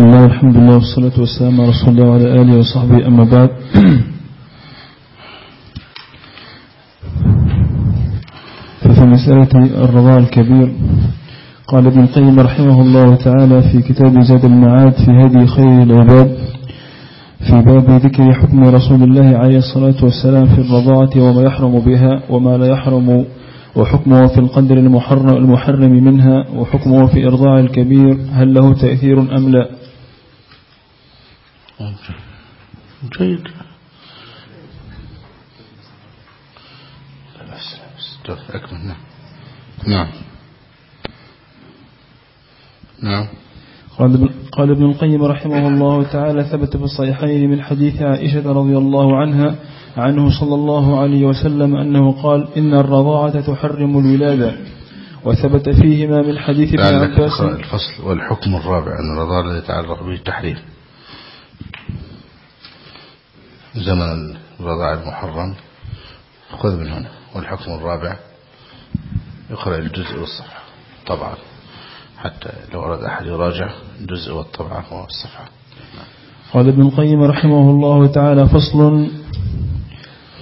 بسم الله الحمد لله والصلاة والسلام على رسول الله وعلى آله وصحبه. أما بعد ففي مسألة الرضاع الكبير قال ابن القيم رحمه الله تعالى في كتاب زاد المعاد في هدي خير العباد في باب ذكر حكم رسول الله عليه الصلاة والسلام في الرضاعة وما يحرم بها وما لا يحرم وحكمه في القدر المحرم, المحرم منها وحكمه في إرضاع الكبير هل له تأثير أم لا؟ جيد. أكمل. نعم. نعم. نعم. قال ابن القيم رحمه الله تعالى ثبت في الصحيحين من حديث عائشة رضي الله عنها عنه صلى الله عليه وسلم أنه قال إن الرضاعة تحرم الولادة. وثبت فيهما من حديث ابن عباس. الفصل والحكم الرابع أن الرضاعة الذي يتعلق به التحريم زمن الرضاعة المحرم. خذ من هنا والحكم الرابع. يقرأ الجزء والصفحة. طبعا حتى لو أراد أحد يراجع الجزء والطبعة والصفحة قال ابن القيم رحمه الله تعالى فصل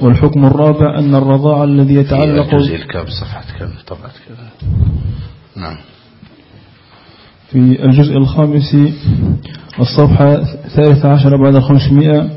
والحكم الرابع أن الرضاع الذي يتعلق الجزء الكام صفحة كم طبعة كذا. نعم. في الجزء الخامس الصفحة الثالثة عشر بعد الخمسمائة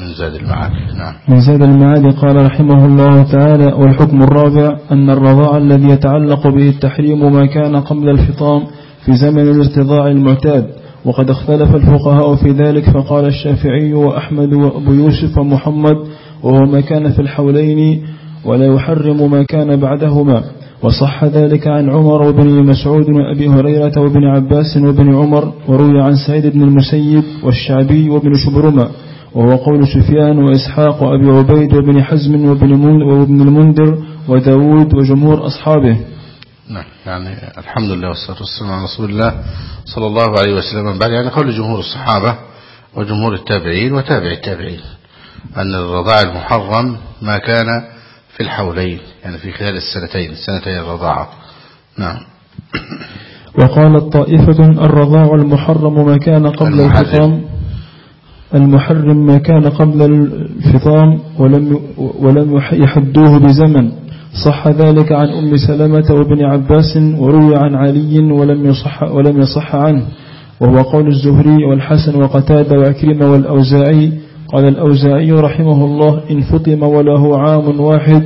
من زاد المعاد. نعم. من زاد المعاد قال رحمه الله تعالى والحكم الرابع أن الرضاع الذي يتعلق به التحريم ما كان قبل الفطام في زمن الارتضاع المعتاد وقد اختلف الفقهاء في ذلك فقال الشافعي وأحمد وأبو يوسف ومحمد وهو ما كان في الحولين ولا يحرم ما كان بعدهما. وصح ذلك عن عمر وبن مسعود وأبي هريرة وابن عباس وابن عمر وروي عن سعيد بن المسيب والشعبي وابن شبرمة. وهو قول سفيان وإسحاق وأبي عبيد وابن حزم وابن المنذر وداود وجمهور أصحابه. نعم يعني الحمد لله والصلاة والسلام على رسول الله صلى الله عليه وسلم. بعد يعني قول جمهور الصحابة وجمهور التابعين وتابع التابعين. أن الرضاع المحرم ما كان في الحولين يعني في خلال السنتين سنتين الرضاعة نعم. وقالت طائفة الرضاع المحرم ما كان قبل الفطام المحرم ما كان قبل الفطام ولم ولم يحدوه بزمن. صح ذلك عن أم سلمة وابن عباس وروي عن علي ولم يصح, ولم يصح عنه. وهو قول الزهري والحسن وقتادة وعكرمة والأوزاعي. قال الأوزاعي رحمه الله إن فطم وله عام واحد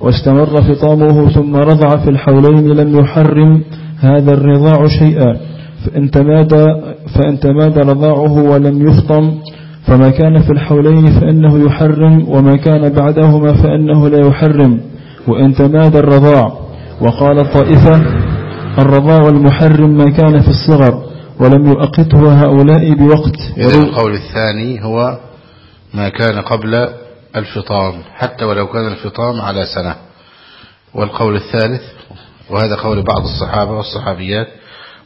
واستمر فطامه ثم رضع في الحولين لم يحرم هذا الرضاع شيئا. فإن تمادى, فإن تمادى رضاعه ولم يفطم فما كان في الحولين فإنه يحرم وما كان بعدهما فإنه لا يحرم. وإن تمادى الرضاع وقال الطائفة الرضاع المحرم ما كان في الصغر ولم يؤقته هؤلاء بوقت. القول الثاني هو ما كان قبل الفطام حتى ولو كان الفطام على سنة. والقول الثالث وهذا قول بعض الصحابة والصحابيات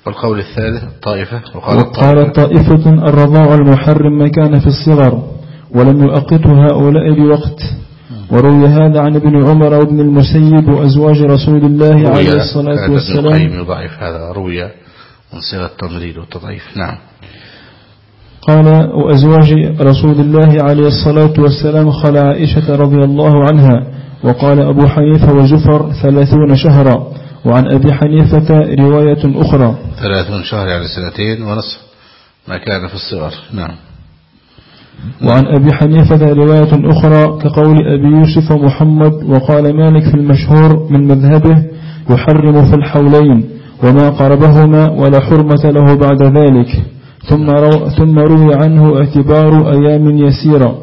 والقول الثالث طائفة وقال الطائفة, طائفة الرضاع المحرم ما كان في الصغر ولم يؤقته هؤلاء بوقت. وروي هذا عن ابن عمر وابن المسيب وأزواج رسول الله عليه الصلاة والسلام. ابن يضعف هذا روي من صيغة التمرير والتضعيف. نعم. قال وأزواج رسول الله عليه الصلاة والسلام خلع عائشة رضي الله عنها وقال أبو حنيفة وزفر ثلاثون شهرا. وعن أبي حنيفة رواية أخرى. ثلاثون شهر يعني سنتين ونصف. ما كان في الصغر. نعم. وعن أبي حنيفة رواية أخرى كقول أبي يوسف محمد وقال مالك في المشهور من مذهبه يحرم في الحولين وما قربهما ولا حرمة له بعد ذلك. ثم, رو ثم روي عنه اعتبار أيام يسيرة.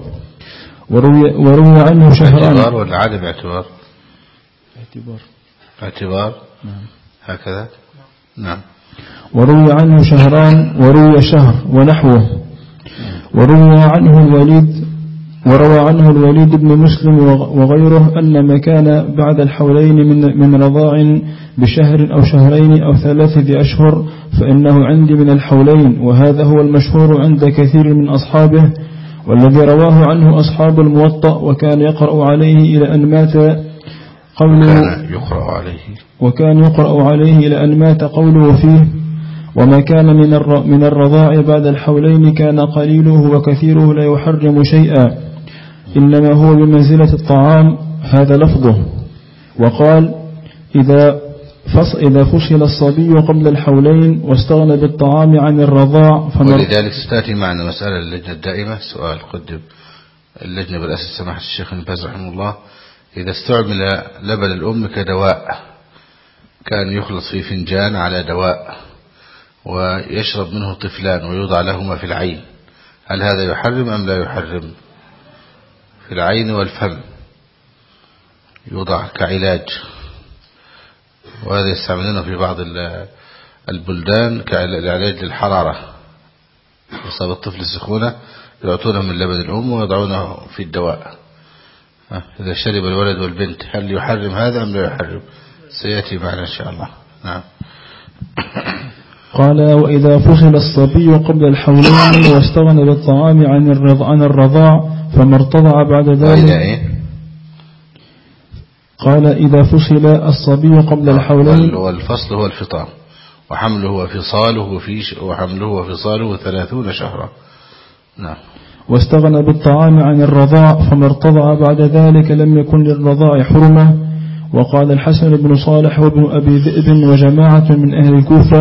وروي, وروي عنه شهران. اعتبار ولا عدم اعتبار؟ اعتبار. اعتبار. هكذا؟ نعم. وروي عنه شهران وروي شهر ونحوه. وروي عنه الوليد وروى عنه الوليد بن مسلم وغيره أن ما كان بعد الحولين من, من رضاع بشهر أو شهرين أو ثلاثة أشهر فإنه عندي من الحولين وهذا هو المشهور عند كثير من أصحابه والذي رواه عنه أصحاب الموطأ وكان يقرأ عليه إلى أن مات قوله كان يقرأ عليه. وكان يقرأ عليه إلى أن مات قوله فيه. وما كان من من الرضاع بعد الحولين كان قليله وكثيره لا يحرم شيئا. إنما هو بمنزلة الطعام. هذا لفظه. وقال إذا فص إذا فصل الصبي قبل الحولين واستغنى بالطعام عن الرضاع ولذلك ستأتي معنا مسألة اللجنة الدائمة. سؤال قدم اللجنة بالأساس سماحة الشيخ الباز رحمه الله. إذا استعمل لبن الأم كدواء كان يخلط في فنجان على دواء ويشرب منه طفلان ويوضع لهما في العين. هل هذا يحرم أم لا يحرم؟ في العين والفم يوضع كعلاج. وهذا يستعملونه في بعض البلدان كعلاج للحرارة. يصاب الطفل السخونة يعطونه من لبن الأم ويضعونه في الدواء. إذا شرب الولد والبنت هل يحرم هذا أم لا يحرم؟ سيأتي معنا إن شاء الله. نعم. قال وإذا فصل الصبي قبل الحولين واستغنى بالطعام عن الرضاع, عن الرضاع فما ارتضع بعد ذلك؟ قال إذا فصل الصبي قبل الحولين. والفصل هو الفطام. وحمله وفصاله في وحمله وفصاله ثلاثون شهرا. نعم. واستغنى بالطعام عن الرضاع فما ارتضع بعد ذلك لم يكن للرضاع حرمة. وقال الحسن بن صالح وابن أبي ذئب وجماعة من أهل الكوفة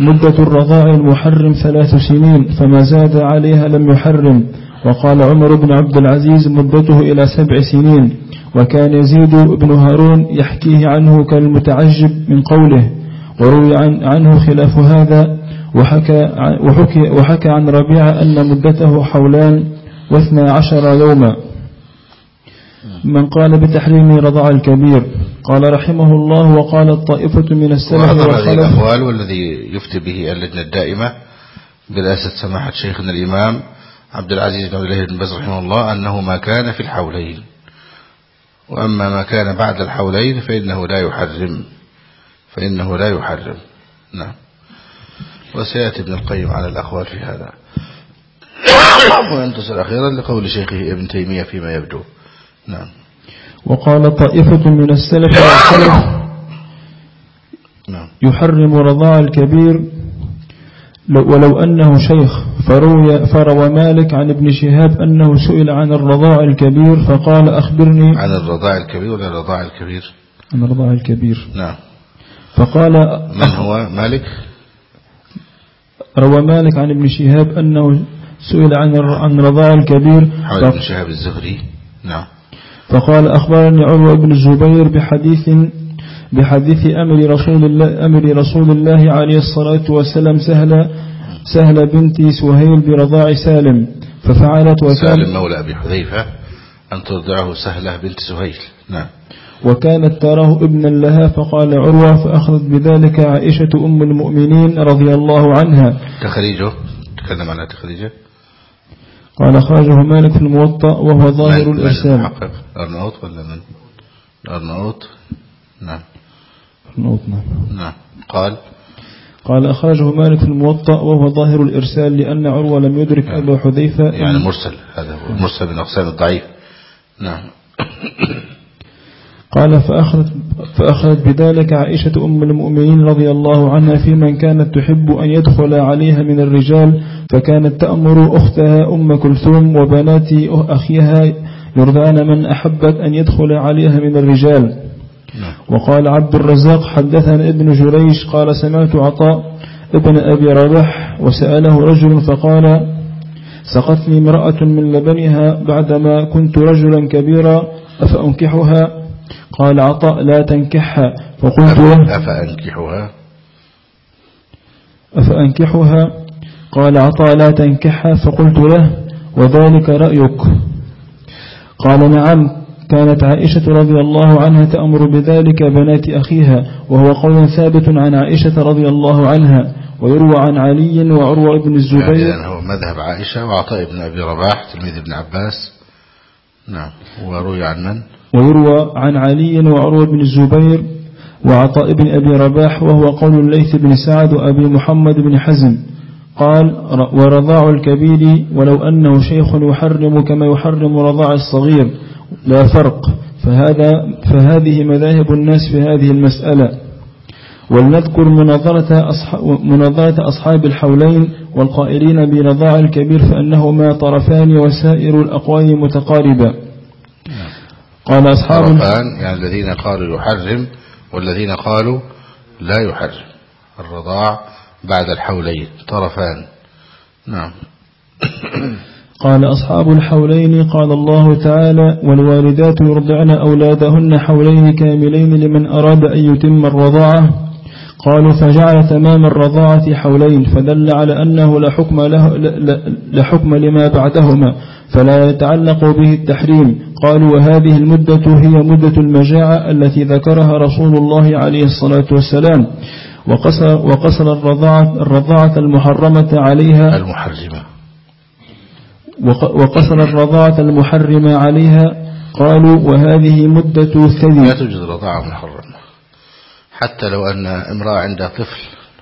مدة الرضاع المحرم ثلاث سنين فما زاد عليها لم يحرم. وقال عمر بن عبد العزيز مدته إلى سبع سنين. وكان يزيد بن هارون يحكيه عنه كالمتعجب من قوله وروي عن عنه خلاف هذا وحكى, وحكي, وحكى عن ربيعة أن مدته حولان واثنى عشر يوما. من قال بتحريم رضع الكبير. قال رحمه الله وقال الطائفة من السلف والخلف. هذه الأقوال والذي يفتي به اللجنة الدائمة برئاسة سماحة شيخنا الإمام عبد العزيز بن الله بن باز رحمه الله أنه ما كان في الحولين. وأما ما كان بعد الحولين فإنه لا يحرم. فإنه لا يحرم. نعم. وسيأتي ابن القيم على الأقوال في هذا. وينتصر أخيرا لقول شيخه ابن تيمية فيما يبدو. نعم. وقال طائفة من السلف والخلف نعم. يحرم رضاع الكبير ولو أنه شيخ فروي, فروى مالك عن ابن شهاب أنه سئل عن الرضاع الكبير فقال أخبرني عن الرضاع الكبير ولا الرضاع الكبير؟ عن الرضاع الكبير. نعم. فقال من هو؟ مالك؟ روى مالك عن ابن شهاب أنه سئل عن عن رضاع الكبير. حول ابن شهاب الزهري. نعم. فقال أخبرني عروة بن الزبير بحديث بحديث أمر رسول الله أمر رسول الله عليه الصلاة والسلام سهل سهل بنت سهيل برضاع سالم. ففعلت وكان سالم مولى أبي حذيفة أن ترضعه سهلة بنت سهيل. نعم. وكانت تراه ابنا لها فقال عروة فأخذت بذلك عائشة أم المؤمنين رضي الله عنها. تخريجه؟ تكلم عنها تخريجه؟ قال خرجه مالك في الموطأ وهو ظاهر الإرسال. أرناؤوط ولا من؟ أرناؤوط نعم. أرناؤوط نعم. نعم. قال؟ قال أخرجه مالك في الموطأ وهو ظاهر الإرسال لأن عروة لم يدرك نعم. أبا حذيفة يعني مرسل هذا مرسل من أقسام الضعيف. نعم. قال فأخذت, فأخذت بذلك عائشة أم المؤمنين رضي الله عنها في من كانت تحب أن يدخل عليها من الرجال فكانت تأمر أختها أم كلثوم وبنات أخيها يرضان من أحبت أن يدخل عليها من الرجال. وقال عبد الرزاق حدثنا ابن جريش قال سمعت عطاء ابن أبي ربح وسأله رجل فقال سقتني امرأة من لبنها بعدما كنت رجلا كبيرا أفأنكحها؟ قال عطاء لا تنكحها فقلت له أفأنكحها؟ أفأنكحها؟ قال عطاء لا تنكحها فقلت له وذلك رأيك؟ قال نعم. كانت عائشة رضي الله عنها تأمر بذلك بنات أخيها وهو قول ثابت عن عائشة رضي الله عنها ويروى عن علي وعروة بن الزبير. يعني هو مذهب عائشة وعطاء بن أبي رباح تلميذ ابن عباس. نعم. وروي عن من؟ ويروى عن علي وعروة بن الزبير وعطاء بن أبي رباح وهو قول الليث بن سعد وأبي محمد بن حزم. قال ورضاع الكبير ولو أنه شيخ يحرم كما يحرم رضاع الصغير. لا فرق. فهذا فهذه مذاهب الناس في هذه المسألة. ولنذكر مناظرة, أصحاب مناظرة أصحاب الحولين والقائلين برضاع الكبير فأنهما طرفان وسائر الأقوال متقاربة. قال أصحاب طرفان يعني الذين قالوا يحرم والذين قالوا لا يحرم. الرضاع بعد الحولين طرفان. نعم. قال أصحاب الحولين قال الله تعالى والوالدات يرضعن أولادهن حولين كاملين لمن أراد أن يتم الرضاعة. قالوا فجعل تمام الرضاعة حولين فدل على أنه لا حكم, له لا حكم لما بعدهما فلا يتعلق به التحريم. قالوا وهذه المدة هي مدة المجاعة التي ذكرها رسول الله عليه الصلاة والسلام. وقصر, وقصر الرضاعة, الرضاعة المحرمة عليها. المحرمة. وقصر الرضاعة المحرمة عليها. قالوا وهذه مدة ثدي لا توجد رضاعة محرمة. حتى لو أن امرأة عندها طفل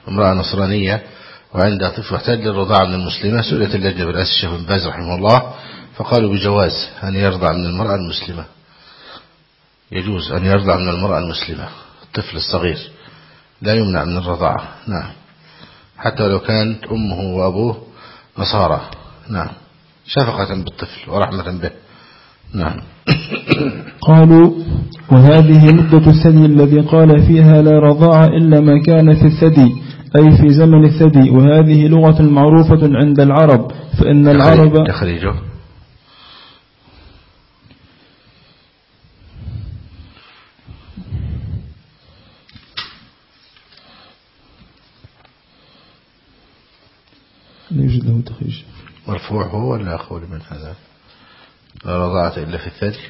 امرأة نصرانية وعندها طفل يحتاج للرضاعة من المسلمة سئلت اللجنة برئاسة الشيخ بن باز رحمه الله فقالوا بجواز أن يرضع من المرأة المسلمة. يجوز أن يرضع من المرأة المسلمة الطفل الصغير. لا يمنع من الرضاعة نعم. حتى لو كانت أمه وأبوه نصارى نعم. شفقة بالطفل ورحمة به. نعم. قالوا وهذه مدة الثدي الذي قال فيها لا رضاع إلا ما كان في الثدي أي في زمن الثدي وهذه لغة معروفة عند العرب فإن العرب تخريجه لا يوجد له تخريج. مرفوع هو ولا أقول من هذا؟ لا رضاعة إلا في الثدي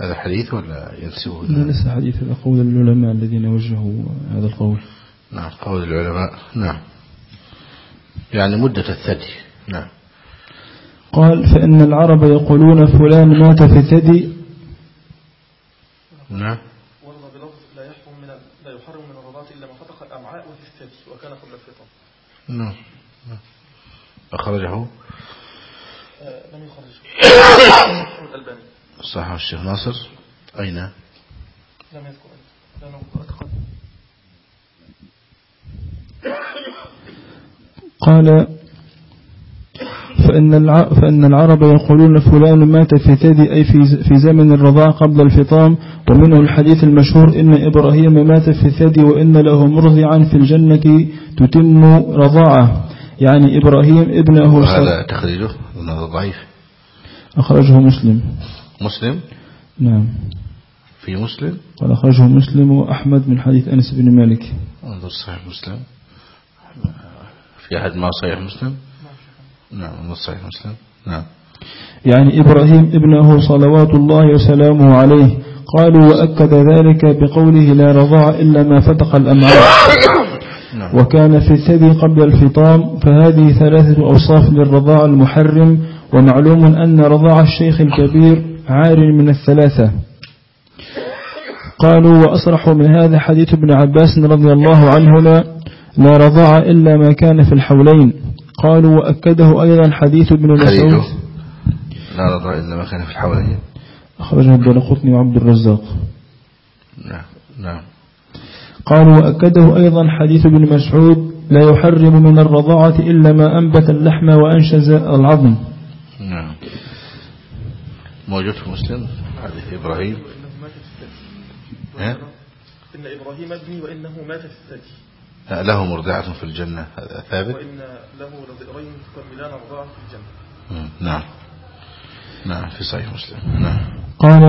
هذا حديث ولا ينسبه لا ليس حديث هذا قول العلماء الذين وجهوا هذا القول. نعم قول العلماء. نعم. يعني مدة الثدي نعم. قال فإن العرب يقولون فلان مات في الثدي نعم. ورد بلفظ لا يحرم من لا يحرم من الرضاعة إلا ما فتق الأمعاء وفي الثدي وكان قبل نعم. نعم. أخرجه صحيح الشيخ ناصر. أين؟ لم يذكر قال. فإن الع... فإن العرب يقولون فلان مات في ثدي أي في في زمن الرضاع قبل الفطام ومنه الحديث المشهور إن إبراهيم مات في ثدي وإن له مرضعا في الجنة تتم رضاعه. يعني إبراهيم ابنه وهذا تخريجه هذا ضعيف. أخرجه مسلم. مسلم؟ نعم. في مسلم؟ قال أخرجه مسلم وأحمد من حديث أنس بن مالك. انظر صحيح مسلم. في أحد ما صحيح مسلم؟ نعم انظر صحيح مسلم. نعم. يعني إبراهيم ابنه صلوات الله وسلامه عليه. قالوا وأكد ذلك بقوله لا رضاع إلا ما فتق الأمعاء نعم. وكان في الثدي قبل الفطام فهذه ثلاثة أوصاف للرضاع المحرم ومعلوم أن رضاع الشيخ الكبير عار من الثلاثة. قالوا وأصرح من هذا حديث ابن عباس رضي الله عنهما لا رضاع إلا ما كان في الحولين قالوا وأكده أيضا حديث ابن مسعود. لا رضا إلا ما كان في الحوالين أخرجه الدرقطني وعبد الرزاق. نعم نعم. قالوا وأكده أيضا حديث ابن مسعود لا يحرم من الرضاعة إلا ما أنبت اللحم وأنشز العظم نعم. موجود في مسلم؟ حديث إبراهيم. ها؟ إن إبراهيم ابني وإنه مات في الثدي. له مرضعة في الجنة. هذا ثابت؟ وإن له رضيعين تكملان رضاعة في الجنة. نعم. نعم في صحيح مسلم. نعم. قال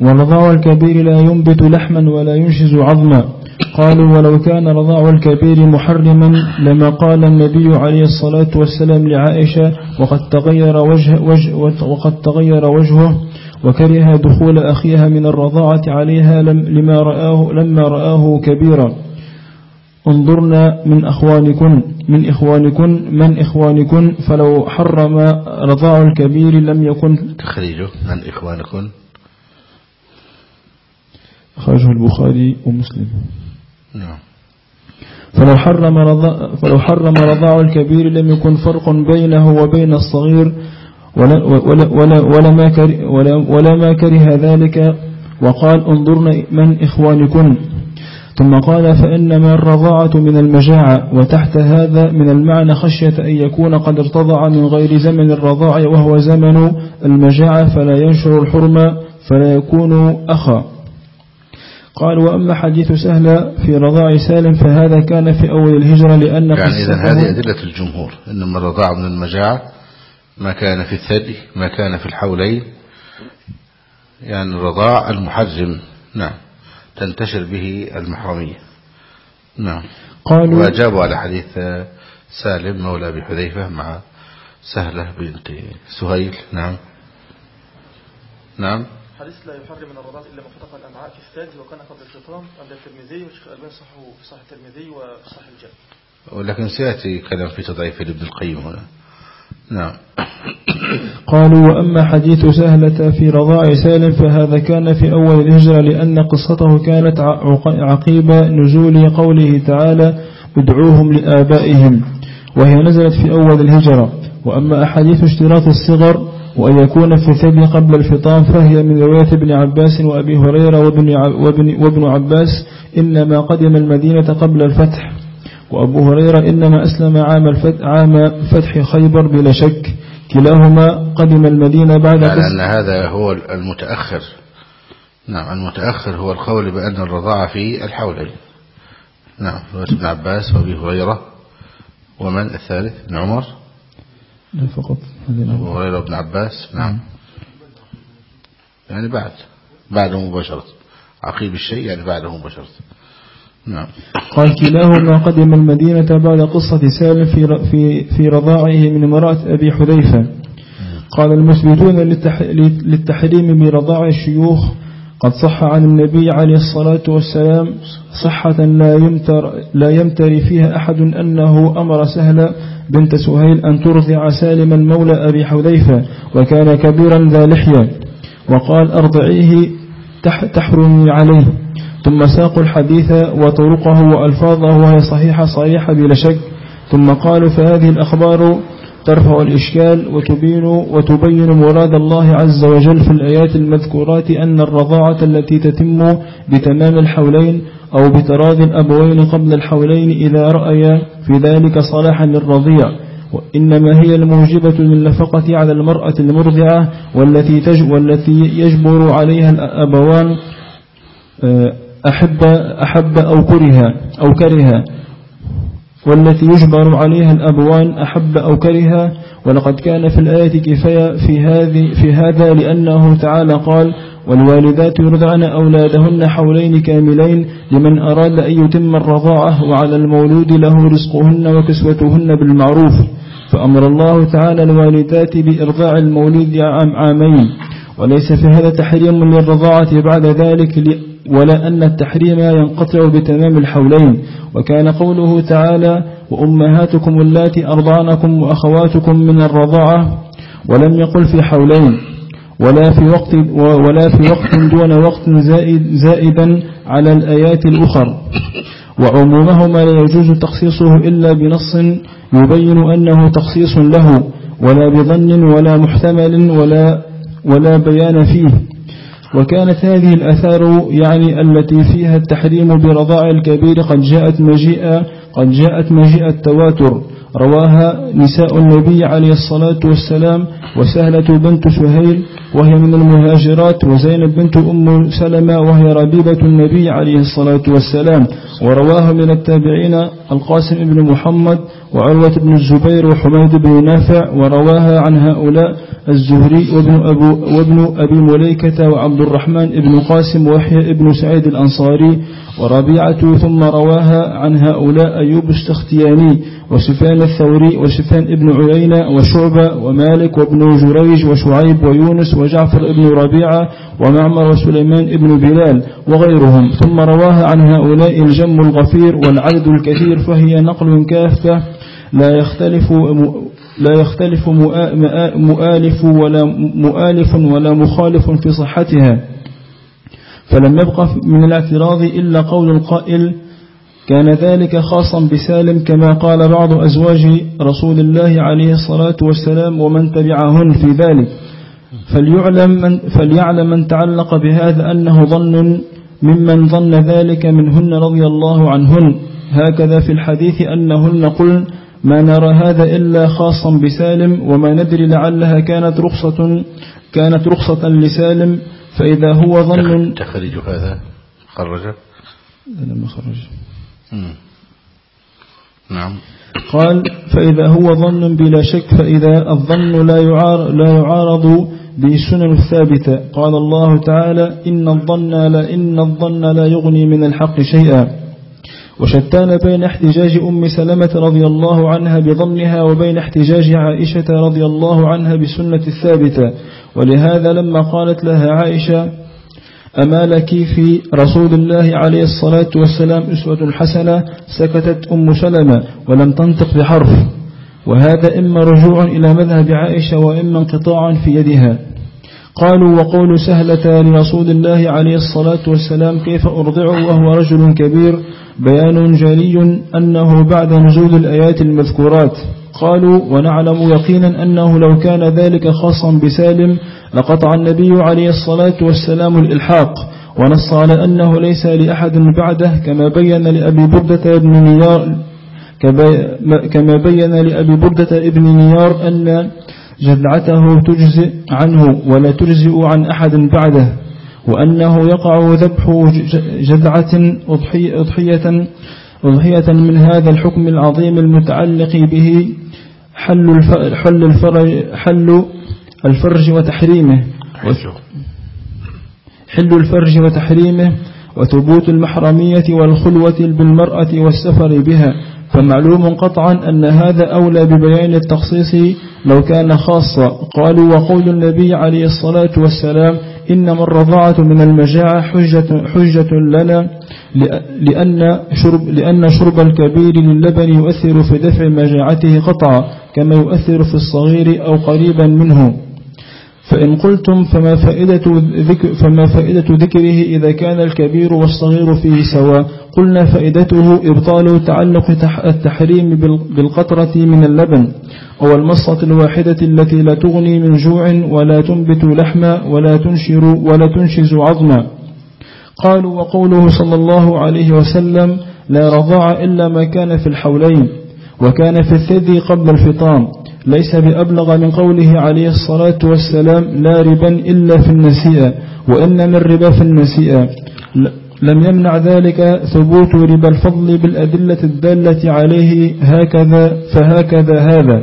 ورضاع الكبير لا ينبت لحما ولا ينشز عظما. قالوا ولو كان رضاع الكبير محرما لما قال النبي عليه الصلاة والسلام لعائشة وقد تغير وجه, وجه وقد تغير وجهه وكره دخول أخيها من الرضاعة عليها لم لما رآه لما رآه كبيرا. انظرنا من أخوانكن من إخوانكن من إخوانكن فلو حرم رضاع الكبير لم يكن. تخريجه من إخوانكم أخرجه البخاري ومسلم. نعم. فلو حرم رضاع فلو حرم رضاع الكبير لم يكن فرق بينه وبين الصغير ولا ولا ولا ولا كره ذلك وقال انظرن من إخوانكن. ثم قال فإنما الرضاعة من المجاعة وتحت هذا من المعنى خشية أن يكون قد ارتضع من غير زمن الرضاع وهو زمن المجاعة فلا ينشر الحرمة فلا يكون أخا. قال وأما حديث سهل في رضاع سالم فهذا كان في أول الهجرة لأن يعني إذا هذه أدلة الجمهور إنما الرضاع من المجاعة ما كان في الثدي ما كان في الحولين. يعني الرضاع المحرم نعم تنتشر به المحرمية. نعم. قالوا وأجابوا على حديث سالم مولى أبي حذيفة مع سهلة بنت سهيل. نعم. نعم. حديث لا يحرم من الرضاعة إلا ما فتق الأمعاء في الثدي وكان قبل الفطام عند الترمذي والشيخ الألباني صحه في صحيح الترمذي وفي صحيح الجامع. ولكن سيأتي كلام في تضعيف ابن القيم هنا. نعم. قالوا وأما حديث سهلة في رضاع سالم فهذا كان في أول الهجرة لأن قصته كانت عقيب نزول قوله تعالى ادعوهم لآبائهم وهي نزلت في أول الهجرة. وأما أحاديث اشتراط الصغر وأن يكون في الثدي قبل الفطام فهي من رواية ابن عباس وأبي هريرة وابن, وابن, وابن عباس إنما قدم المدينة قبل الفتح. وأبو هريرة إنما أسلم عام الفتح, عام فتح خيبر بلا شك. كلاهما قدم المدينة بعد لأن هذا هو المتأخر. نعم المتأخر هو القول بأن الرضاعة في الحولين. نعم ابن عباس وأبي هريرة. ومن الثالث؟ ابن عمر. لا فقط. أبو هريرة وابن عباس نعم. يعني بعد بعده مباشرة. عقيب الشيء يعني بعده مباشرة. نعم. قال كلاهما قدم المدينة بعد قصة سالم في في في رضاعه من امرأة أبي حذيفة. قال المثبتون للتحريم برضاع الشيوخ قد صح عن النبي عليه الصلاة والسلام صحة لا يمتر, لا يمتري فيها أحد أنه أمر سهل بنت سهيل أن ترضع سالما مولى أبي حذيفة وكان كبيرا ذا لحية. وقال أرضعيه تحرمي عليه. ثم ساقوا الحديث وطرقه وألفاظه وهي صحيحة صريحة بلا شك. ثم قالوا فهذه الأخبار ترفع الإشكال وتبين, وتبين مراد الله عز وجل في الآيات المذكورات أن الرضاعة التي تتم بتمام الحولين أو بتراضي الأبوين قبل الحولين إذا رأيا في ذلك صلاحا للرضيع وإنما هي الموجبة للنفقة على المرأة المرضعة والتي, والتي يجبر عليها الأبوان آه، أحب, أحب أو كره أو كره والتي يجبر عليها الأبوان أحب أو كره ولقد كان في الآية كفاية في, هذه في هذا لأنه تعالى قال والوالدات يرضعن أولادهن حولين كاملين لمن أراد أن يتم الرضاعة وعلى المولود له رزقهن وكسوتهن بالمعروف فأمر الله تعالى الوالدات بإرضاع المولود عام عامين. وليس في هذا تحريم للرضاعة بعد ذلك ولا أن التحريم ينقطع بتمام الحولين وكان قوله تعالى وأمهاتكم اللاتي أرضعنكم وأخواتكم من الرضاعة ولم يقل في حولين ولا في وقت ولا في وقت دون وقت زائد زائدا على الآيات الأخر وعمومهما لا يجوز تخصيصه إلا بنص يبين أنه تخصيص له ولا بظن ولا محتمل ولا ولا بيان فيه. وكانت هذه الأثار يعني التي فيها التحريم برضاع الكبير قد جاءت مجيئة قد جاءت مجيء التواتر. رواها نساء النبي عليه الصلاة والسلام وسهلة بنت سهيل وهي من المهاجرات وزينب بنت أم سلمة وهي ربيبة النبي عليه الصلاة والسلام. ورواها من التابعين القاسم بن محمد وعروة بن الزبير وحميد بن نافع ورواها عن هؤلاء الزهري وابن, أبو وابن أبي مليكة وعبد الرحمن بن قاسم وحي بن سعيد الأنصاري وربيعة ثم رواها عن هؤلاء أيوب السختياني وسفيان الثوري وسفيان ابن عيينة وشعبة ومالك وابن جريج وشعيب ويونس وجعفر ابن ربيعة ومعمر وسليمان ابن بلال وغيرهم. ثم رواها عن هؤلاء الجم الغفير والعدد الكثير فهي نقل كافة لا يختلف لا يختلف مؤالف ولا مؤالف ولا مخالف في صحتها. فلم يبق من الاعتراض إلا قول القائل كان ذلك خاصا بسالم كما قال بعض أزواج رسول الله عليه الصلاة والسلام ومن تبعهن في ذلك. فليعلم من, فليعلم من تعلق بهذا أنه ظن ممن ظن ذلك منهن رضي الله عنهن. هكذا في الحديث أنهن قلن ما نرى هذا إلا خاصا بسالم وما ندري لعلها كانت رخصة كانت رخصة لسالم فإذا هو ظن تخرج هذا؟ خرجه لم خرج نعم. قال فإذا هو ظن بلا شك فإذا الظن لا يعارض, لا يعارض بالسنن الثابتة قال الله تعالى إن الظن لا إن الظن لا يغني من الحق شيئا. وشتان بين احتجاج أم سلمة رضي الله عنها بظنها وبين احتجاج عائشة رضي الله عنها بسنة الثابتة. ولهذا لما قالت لها عائشة أما لك في رسول الله عليه الصلاة والسلام أسوة حسنة؟ سكتت أم سلمة ولم تنطق بحرف. وهذا إما رجوع إلى مذهب عائشة وإما انقطاع في يدها. قالوا وقول سهلة لرسول الله عليه الصلاة والسلام كيف أرضع وهو رجل كبير؟ بيان جلي أنه بعد نزول الآيات المذكورات قالوا ونعلم يقينا أنه لو كان ذلك خاصا بسالم لقطع النبي عليه الصلاة والسلام الإلحاق ونص على أنه ليس لأحد بعده كما بين لأبي بردة بن نيار كما بين لأبي بردة ابن نيار أن جذعته تجزئ عنه ولا تجزئ عن أحد بعده وأنه يقع ذبح جذعة أضحية, أضحية من هذا الحكم العظيم المتعلق به حل حل الفرج, حل الفرج وتحريمه. حل الفرج وتحريمه وثبوت المحرمية والخلوة بالمرأة والسفر بها. فمعلوم قطعا أن هذا أولى ببيان التخصيص لو كان خاصا. قالوا وقول النبي عليه الصلاة والسلام إنما الرضاعة من المجاعة حجة, حجة لنا لأن شرب, لأن شرب الكبير للبن يؤثر في دفع مجاعته قطعا كما يؤثر في الصغير أو قريبا منه. فإن قلتم فما فائدة, ذكر فما فائدة ذكره إذا كان الكبير والصغير فيه سواء. قلنا فائدته إبطال تعلق التحريم بالقطرة من اللبن أو المصة الواحدة التي لا تغني من جوع ولا تنبت لحما ولا تنشر ولا تنشز عظما. قالوا وقوله صلى الله عليه وسلم لا رضاع إلا ما كان في الحولين وكان في الثدي قبل الفطام. ليس بأبلغ من قوله عليه الصلاة والسلام لا ربا إلا في النسيئة وإنما الربا في النسيئة. لم يمنع ذلك ثبوت ربا الفضل بالأدلة الدالة عليه هكذا فهكذا هذا.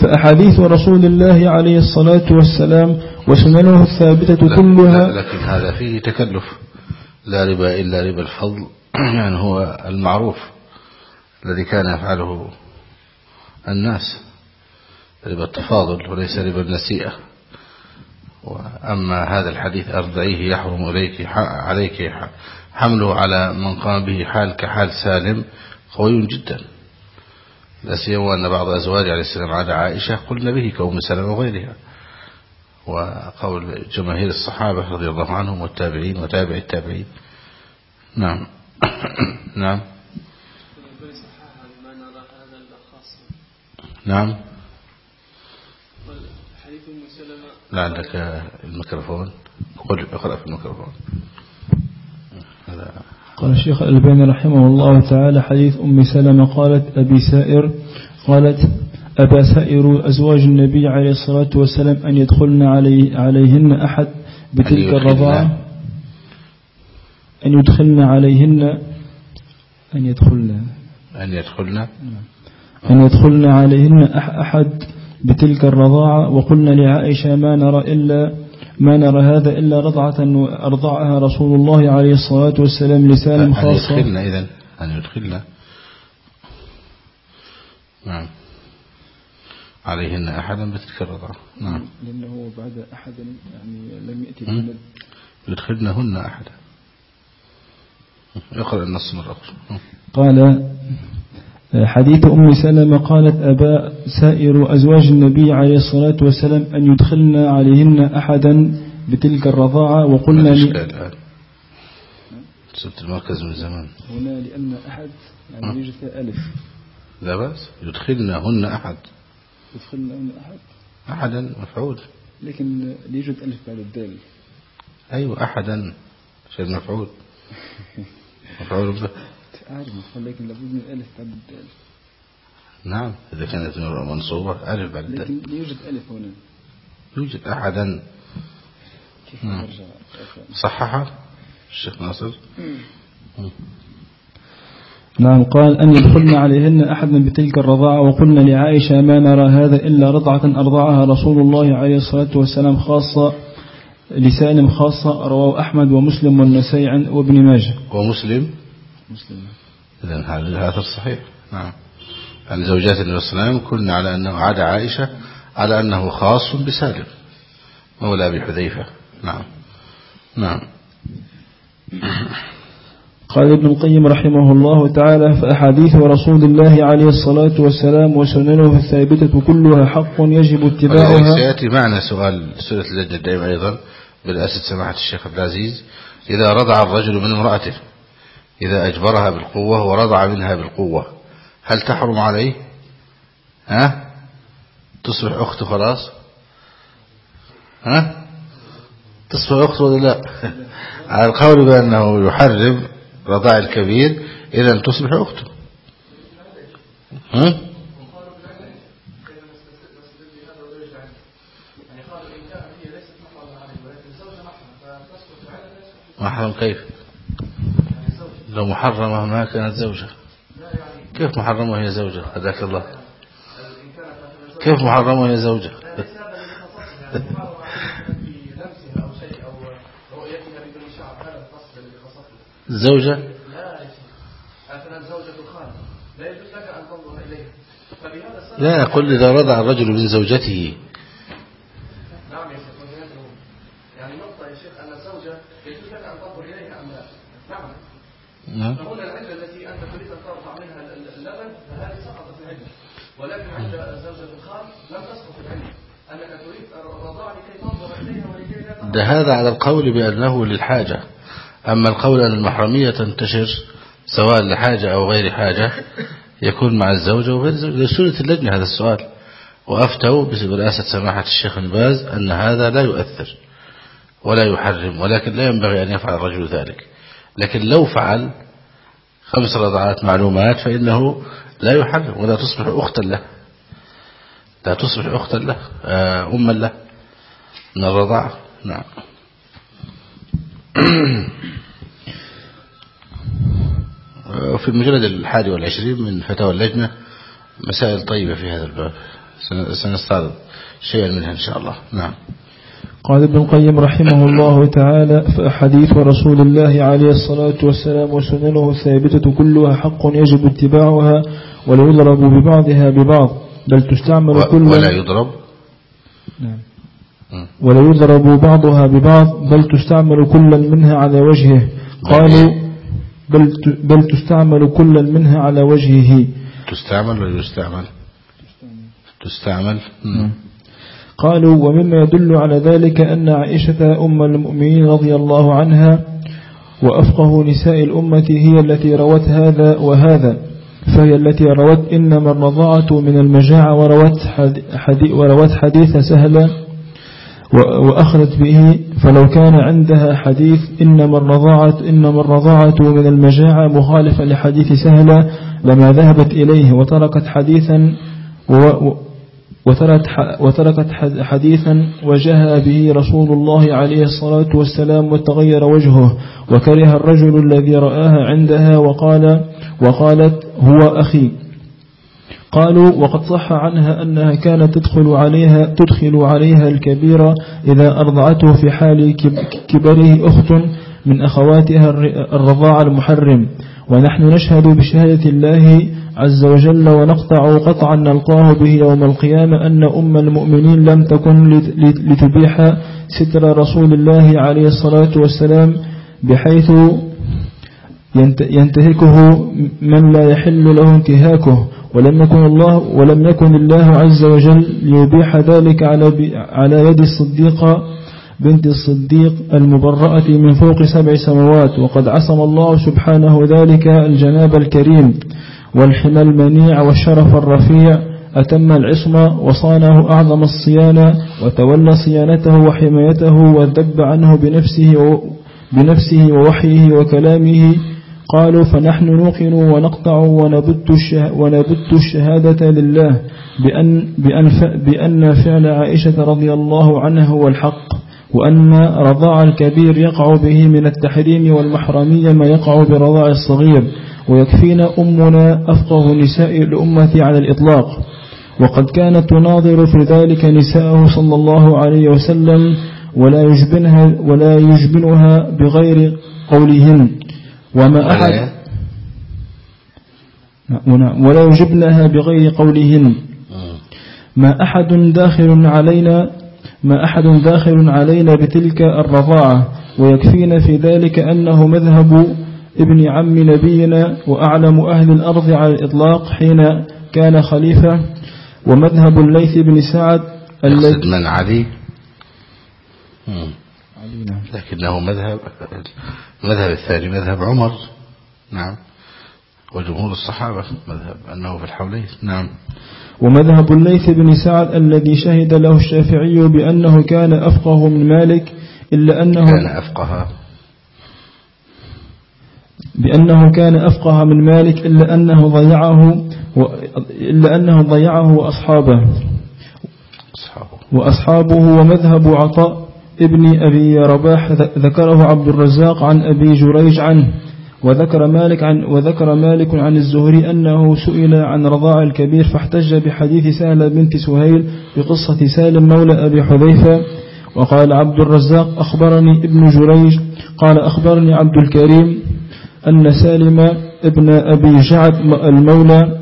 فأحاديث رسول الله عليه الصلاة والسلام وسننه الثابتة كلها لكن هذا فيه تكلف. لا ربا إلا ربا الفضل يعني هو المعروف الذي كان يفعله الناس ربا التفاضل وليس ربا النسيئة. وأما هذا الحديث أرضعيه يحرم إليك عليك حمله على من قام به حال كحال سالم قوي جدا. لا سيما أن بعض أزواج عليه السلام على عائشة قلنا به كأم سلمة وغيرها. وقول جماهير الصحابة رضي الله عنهم والتابعين وتابع التابعين. نعم. نعم. نعم. لا عندك الميكروفون. قل اقرأ في الميكروفون. قال الشيخ الباني رحمه الله تعالى حديث أم سلمة قالت أبي سائر قالت أبا سائر أزواج النبي عليه الصلاة والسلام أن يدخلن علي عليهن أحد بتلك الرضاعة؟ أن يدخلن عليهن أن يدخلن. أن يدخلن. نعم. أن يدخلن عليهن أحد بتلك الرضاعة وقلنا لعائشة ما نرى إلا ما نرى هذا إلا رضعة أرضعها رسول الله عليه الصلاة والسلام لسالم خاصة. أن يدخلن إذن أن يدخلن نعم. عليهن أحدا بتلك الرضاعة. نعم. لأنه بعد أحد يعني لم يأتي يدخلنهن أحدا اقرأ النص مرة أخرى. قال حديث أم سلمة قالت أبا سائر أزواج النبي عليه الصلاة والسلام أن يدخلن عليهن أحدا بتلك الرضاعة وقلنا لي سبت المركز من زمان. هنا لأن أحد يعني يوجد ألف. لا بأس. يدخلنهن أحد. يدخلنهن أحد. أحدا مفعول. لكن يوجد ألف بعد الدال. أيوة أحدا. عشان مفعول. مفعول. به مفعول لكن لابد من الألف بعد الدال نعم إذا كانت منصوبة ألف بعد الدال لكن يوجد ألف هنا. يوجد أحدا. كيف نعم. نرجع؟ صححه الشيخ ناصر؟ نعم قال أن يدخلن عليهن أحدا بتلك الرضاعة وقلنا لعائشة ما نرى هذا إلا رضعة أرضعها رسول الله عليه الصلاة والسلام خاصة لسالم خاصة رواه أحمد ومسلم والنسائي عن- وابن ماجه. ومسلم؟ مسلم. إذا هذا الآثر صحيح. نعم. عن زوجات النبي صلى الله عليه وسلم كنا على أنه عدا عائشة على أنه خاص بسالم مولى أبي حذيفة. نعم. نعم. قال ابن القيم رحمه الله تعالى فأحاديث رسول الله عليه الصلاة والسلام وسننه الثابتة كلها حق يجب اتباعها. سيأتي معنا سؤال سورة اللجنة الدائمة أيضا بالأسد سماحة الشيخ عبد العزيز إذا رضع الرجل من امرأته إذا أجبرها بالقوة ورضع منها بالقوة. هل تحرم عليه؟ ها؟ تصبح أخته خلاص؟ ها؟ تصبح أخته ولا لا؟ على القول بأنه يحرم رضاع الكبير إذا تصبح أخته ها؟ محرم كيف؟ لو محرمة ما كانت زوجة. كيف محرمة وهي زوجة؟ هداك الله. كيف محرمة وهي زوجة؟ زوجة؟ لا يقول إذا رضع الرجل من زوجته نعم يا شيخ وجهته. يعني نقطة يا شيخ أن الزوجة يجوز لك أن تنظر إليها أم لا نعم نعم. فهنا العلة التي أنت تريد أن ترفع منها ال- ال- اللبن فهذه سقطت العلة ولكن عند زوجة الخال لم تسقط العلة أنك تريد الرضاع لكي تنظر إليها ولكي لا ده هذا على القول بأنه للحاجة. أما القول أن المحرمية تنتشر سواء لحاجة أو غير حاجة يكون مع الزوجة وغير الزوجة سورة اللجنة هذا السؤال. وأفتوا برئاسة سماحة الشيخ ابن باز أن هذا لا يؤثر ولا يحرم ولكن لا ينبغي أن يفعل الرجل ذلك. لكن لو فعل خمس رضعات معلومات فإنه لا يحرم ولا تصبح أختا له. لا تصبح أختا له آه، أما له. من الرضاعة. نعم. وفي المجلد الحادي والعشرين من فتاوى اللجنة مسائل طيبة في هذا الباب. سن- سنستعرض شيئا منها إن شاء الله. نعم. قال ابن القيم رحمه الله تعالى فأحاديث رسول الله عليه الصلاة والسلام وسننه الثابتة كلها حق يجب اتباعها ولا يضرب ببعضها ببعض بل تستعمل و- كل ولا يضرب؟ نعم. ولا يضرب بعضها ببعض بل تستعمل كل منها على وجهه. قالوا بل بل تستعمل كل منها على وجهه. تستعمل ولا يستعمل؟ تستعمل. مم. قالوا ومما يدل على ذلك أن عائشة أم المؤمنين رضي الله عنها وأفقه نساء الأمة هي التي روت هذا وهذا فهي التي روت إنما الرضاعة من المجاعة وروت, حدي حدي وروت حديث سهلة وأخذت به فلو كان عندها حديث إنما الرضاعة, إنما الرضاعة من المجاعة مخالفا لحديث سهلة لما ذهبت إليه وتركت حديثا و وتركت حديثا وجاء به رسول الله عليه الصلاة والسلام وتغير وجهه وكره الرجل الذي رآها عندها وقال وقالت هو أخي. قالوا وقد صح عنها أنها كانت تدخل عليها تدخل عليها الكبيرة إذا أرضعته في حال كب- كبره أخت من أخواتها الر- الرضاع المحرم. ونحن نشهد بشهادة الله عز وجل ونقطع قطعا نلقاه به يوم القيامة أن أم المؤمنين لم تكن لت- لت- لتبيح ستر رسول الله عليه الصلاة والسلام بحيث ينت- ينتهكه من لا يحل له انتهاكه. ولم يكن الله ولم يكن الله عز وجل ليبيح ذلك على على يد الصديقة بنت الصديق المبرأة من فوق سبع سماوات. وقد عصم الله سبحانه ذلك الجناب الكريم. والحمى المنيع والشرف الرفيع أتم العصمة وصانه أعظم الصيانة وتولى صيانته وحمايته والذب عنه بنفسه بنفسه ووحيه وكلامه. قالوا فنحن نوقن ونقطع ونبت, الشه ونبت الشهادة لله بأن, بأن, بأن فعل عائشة رضي الله عنها هو الحق وأن رضاع الكبير يقع به من التحريم والمحرمية ما يقع برضاع الصغير. ويكفينا أمنا أفقه نساء الأمة على الإطلاق. وقد كانت تناظر في ذلك نساءه صلى الله عليه وسلم ولا يجبنها, ولا يجبنها بغير قولهن. وما أحد ولا يجبنها بغير قولهن. ما أحد داخل علينا ما أحد داخل علينا بتلك الرضاعة. ويكفينا في ذلك أنه مذهب ابن عم نبينا وأعلم أهل الأرض على الإطلاق حين كان خليفة ومذهب الليث بن سعد يقصد من علي لكنه مذهب المذهب الثاني مذهب عمر. نعم. وجمهور الصحابة مذهب أنه في الحولين نعم. ومذهب الليث بن سعد الذي شهد له الشافعي بأنه كان أفقه من مالك إلا أنه كان أفقه. بأنه كان أفقه من مالك إلا أنه ضيعه و... إلا أنه ضيعه وأصحابه. أصحابه. وأصحابه ومذهب عطاء ابن أبي رباح ذكره عبد الرزاق عن أبي جريج عنه وذكر مالك عن وذكر مالك عن الزهري أنه سئل عن رضاع الكبير فاحتج بحديث سهلة بنت سهيل بقصة سالم مولى أبي حذيفة وقال عبد الرزاق أخبرني ابن جريج قال أخبرني عبد الكريم أن سالم ابن أبي جعد المولى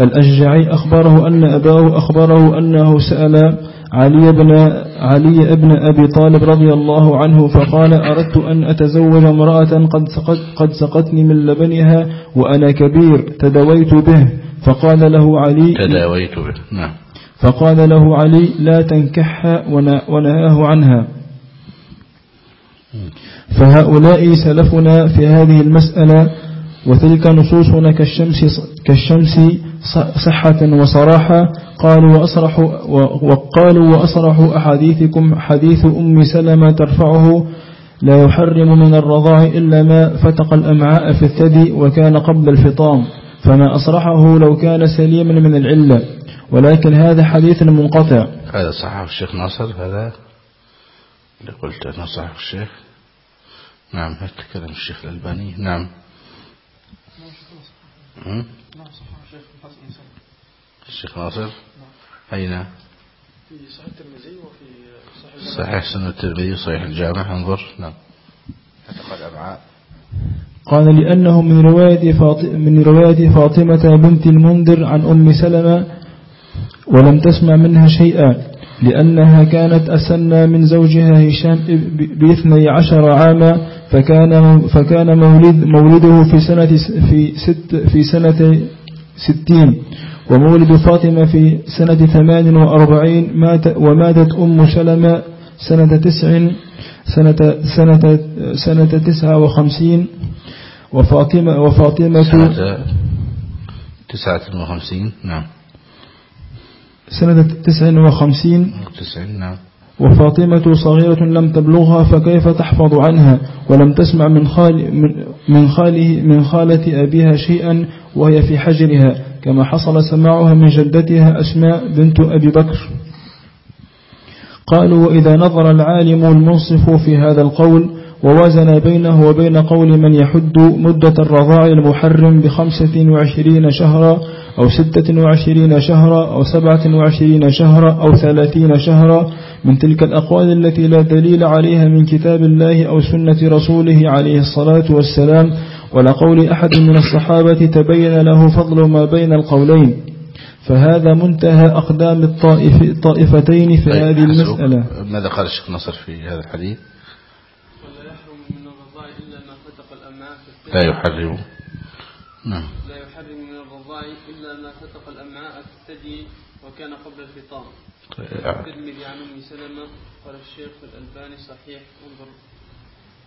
الأشجعي أخبره أن أباه أخبره أنه سأل علي بن علي بن أبي طالب رضي الله عنه فقال أردت أن أتزوج امرأة قد سقت قد سقتني من لبنها وأنا كبير تدويت به. فقال له علي تداويت به نعم. فقال له علي لا تنكحها ون- ونهاه عنها. فهؤلاء سلفنا في هذه المسألة وتلك نصوصنا كالشمس كالشمس صحة وصراحة. قالوا وأصرح وقالوا وأصرح أحاديثكم. حديث أم سلمة ترفعه لا يحرم من الرضاع إلا ما فتق الأمعاء في الثدي وكان قبل الفطام. فما أصرحه لو كان سليما من العلة. ولكن هذا حديث منقطع. هذا صححه الشيخ ناصر هذا اللي قلت أنه صححه الشيخ. نعم هذا كلام الشيخ الألباني؟ نعم؟ الشيخ ناصر؟ أين؟ في صحيح الترمذي وفي صحيح صحيح سنة الترمذي صحيح الجامع انظر. نعم. فتق الأمعاء قال لأنه من رواية من رواية فاطمة بنت المنذر عن أم سلمة ولم تسمع منها شيئا. لأنها كانت أسنى من زوجها هشام باثني عشر عاما فكان فكان مولد مولده في سنة في ست في سنة ستين ومولد فاطمة في سنة ثمان وأربعين مات وماتت أم سلمة سنة تسع سنة سنة سنة تسعة وخمسين وفاطمة وفاطمة سنة تسعة وخمسين نعم. سنة تسع وخمسين. نعم. وفاطمة صغيرة لم تبلغها فكيف تحفظ عنها؟ ولم تسمع من خال من- من خاله من خالة أبيها شيئا وهي في حجرها كما حصل سماعها من جدتها أسماء بنت أبي بكر. قالوا وإذا نظر العالم المنصف في هذا القول ووازن بينه وبين قول من يحد مدة الرضاع المحرم بخمسة وعشرين شهرا أو ستة وعشرين شهرا أو سبعة وعشرين شهرا أو ثلاثين شهرا من تلك الأقوال التي لا دليل عليها من كتاب الله أو سنة رسوله عليه الصلاة والسلام ولا قول أحد من الصحابة تبين له فضل ما بين القولين. فهذا منتهى أقدام الطائف الطائفتين في طيب، هذه. المسألة. ماذا قال الشيخ ناصر في هذا الحديث؟ ولا يحرم لا يحرم. نعم. الرضاع إلا ما فتق الأمعاء في الثدي وكان قبل الفطام. الترمذي عن أم سلمة قال الشيخ الألباني صحيح. انظر.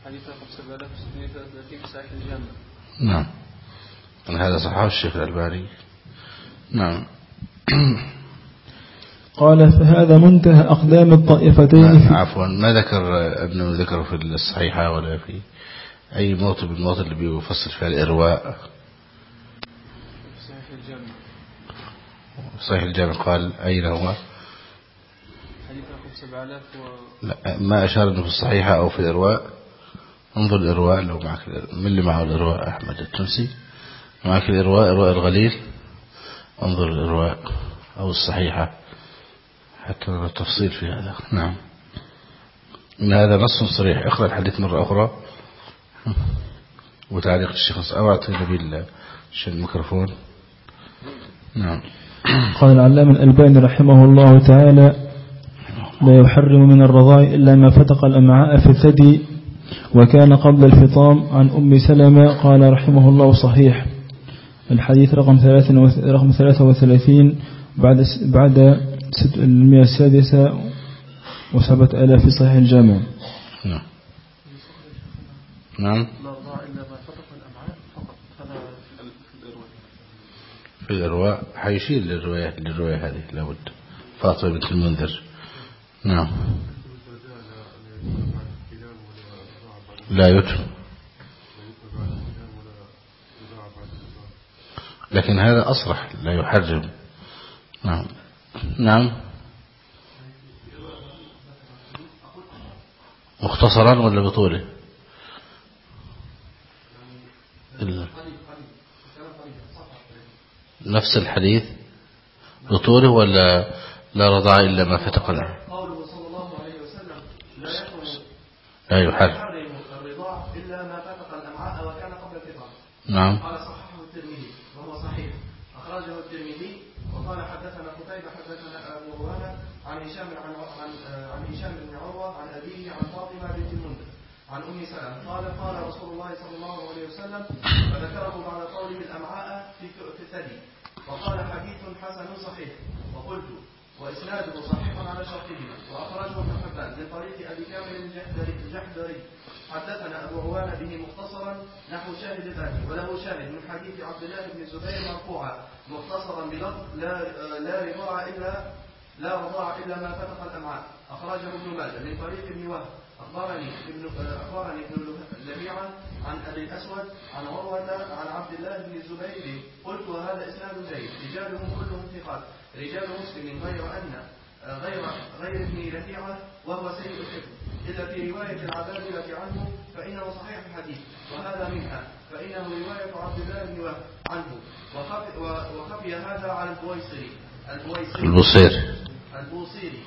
حديث رقم 7633 في صحيح الجامع. نعم. هذا صححه الشيخ الألباني. نعم. قال فهذا منتهى أقدام الطائفتين. في عفوا. ما ذكر ابن ذكره في الصحيحة ولا في أي موطن من المواطن اللي بيفصل فيها الإرواء صحيح الجامع صحيح الجامع قال أين هو حديث رقم 7000 و لا ما أشار أنه في الصحيحة أو في الإرواء. انظر الإرواء لو معك. من اللي معه الإرواء؟ أحمد التونسي. معك الإرواء إرواء الغليل. انظر الإرواء أو الصحيحة. حتى نرى التفصيل في هذا. نعم. إن هذا نص صريح. اقرأ الحديث مرة أخرى. وتعليق الشيخ أو أعطي نبيل الميكروفون. نعم. قال العلامة الألباني رحمه الله تعالى لا يحرم من الرضاع إلا ما فتق الأمعاء في الثدي وكان قبل الفطام عن أم سلمة قال رحمه الله صحيح. الحديث رقم رقم 33 بعد بعد المئة السادسة وسبعة آلاف في صحيح الجامع. نعم. نعم لا رضاع إلا ما فتق الأمعاء فقط هذا في ال- في الإرواء في الإرواء حيشير للرواية للرواية هذه لابد. فاطمة بنت المنذر. نعم. لا يتم لكن هذا أصرح لا يحرم. نعم. نعم. مختصرا ولا بطوله؟ نفس الحديث؟ بطوله ولا لا رضع إلا ما فتق له؟ قوله صلى الله عليه وسلم. لا لا يحرم الرضاع إلا ما فتق الأمعاء وكان قبل نعم. قال صححه الترمذي وهو صحيح. أخرجه الترمذي وقال حدثنا قتيبة حدثنا أبو روانة عن هشام عن عن عن هشام بن عروة عن أبيه عن فاطمة بنت المنذر عن أم سلمة. قال قال رسول الله صلى الله عليه وسلم فذكره بعد قوله الأمعاء في في الثدي وقال حديث حسن صحيح. وقلت وإسناده صحيح على شرطهما وأخرجه ابن حبان من طريق أبي كامل الجحدري الجحدري. حدثنا أبو عوان به مختصرا نحو شاهد ذلك. وله شاهد من حديث عبد الله بن الزبير مرفوعا. مختصرا بلفظ لا لا رضاع إلا لا رضاع إلا ما فتق الأمعاء. أخرجه ابن ماجه من طريق ابن وهب أخبرني ابن أخبرني ابن لبيعة عن أبي الأسود عن عروة عن عبد الله بن الزبير. قلت وهذا إسناد جيد. رجالهم كلهم ثقات. رجال مسلم غير أن غير غير ابن لهيعة وهو سيء الحفظ. إلا في رواية العبادلة عنه فإنه صحيح الحديث. وهذا منها. فإنه رواية عبد الله بن وهب عنه. وخفي, وخفي هذا على البويصري البويصري البصير البوصيري.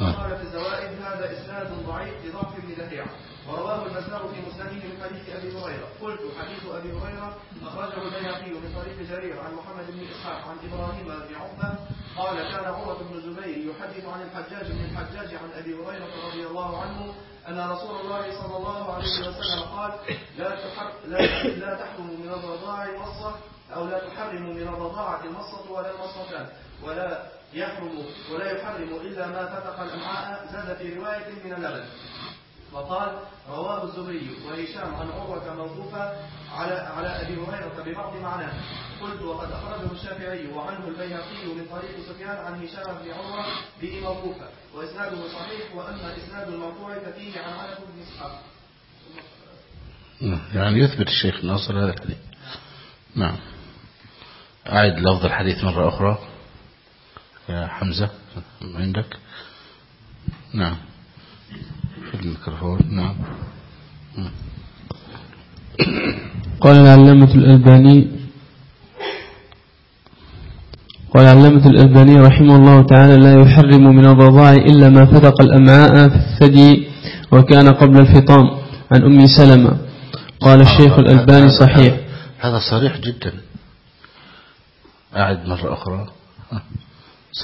آه. وقال في الزوائد هذا إسناد ضعيف لضعف ابن لهيعة ورواه البزار في مسنده من حديث أبي هريرة. قلت حديث أبي هريرة أخرجه البيهقي من طريق جرير عن محمد بن إسحاق عن إبراهيم بن عقبة. قال كان عروة بن الزبير يحدث عن الحجاج بن الحجاج عن أبي هريرة رضي الله عنه أن رسول الله صلى الله عليه وسلم قال لا لا, لا تحرم من الرضاع مصة أو لا تحرم من الرضاعة المصة ولا المصتان ولا يحرم ولا يحرم إلا ما فتق الأمعاء. زاد في رواية من اللبن. وقال رواه الزهري وهشام عن عروة موقوفة على على أبي هريرة ببعض معناه. قلت وقد أخرجه الشافعي وعنه البيهقي من طريق سفيان عن هشام بن عروة به موقوفة. وإسناده صحيح وأما إسناد المرفوع ففيه عن عنة بن إسحاق. نعم. يعني يثبت الشيخ ناصر هذا الحديث. نعم. أعد لفظ الحديث مرة أخرى. يا حمزة عندك؟ نعم. الميكروفون نعم. قال العلامة الألباني قال العلامة الألباني رحمه الله تعالى لا يحرم من الرضاع إلا ما فتق الأمعاء في الثدي وكان قبل الفطام. عن أم سلمة قال الشيخ الألباني صحيح. هذا صريح جدا. أعد مرة أخرى.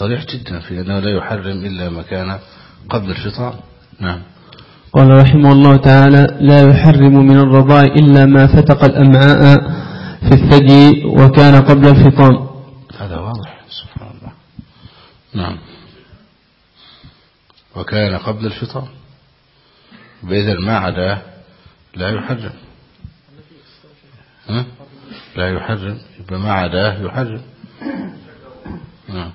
صريح جدا في أنه لا يحرم إلا ما كان قبل الفطام. نعم. قال رحمه الله تعالى لا يحرم من الرضاع إلا ما فتق الأمعاء في الثدي وكان قبل الفطام. هذا واضح سبحان الله. نعم. وكان قبل الفطام. بإذن ما عداه لا يحرم. ها؟ لا يحرم. يبقى ما عداه يحرم. نعم.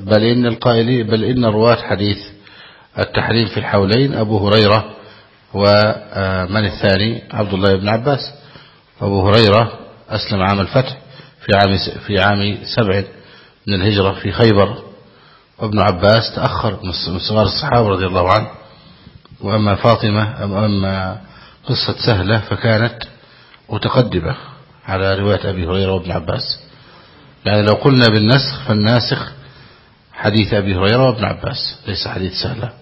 بل إن القائلين بل إن رواة حديث التحريم في الحولين أبو هريرة ومن الثاني؟ عبد الله بن عباس. أبو هريرة أسلم عام الفتح في عام في عام سبع من الهجرة في خيبر. وابن عباس تأخر من صغار الصحابة رضي الله عنه. وأما فاطمة أما قصة سهلة فكانت متقدمة على رواية أبي هريرة وابن عباس. يعني لو قلنا بالنسخ فالناسخ حديث أبي هريرة وابن عباس ليس حديث سهلة.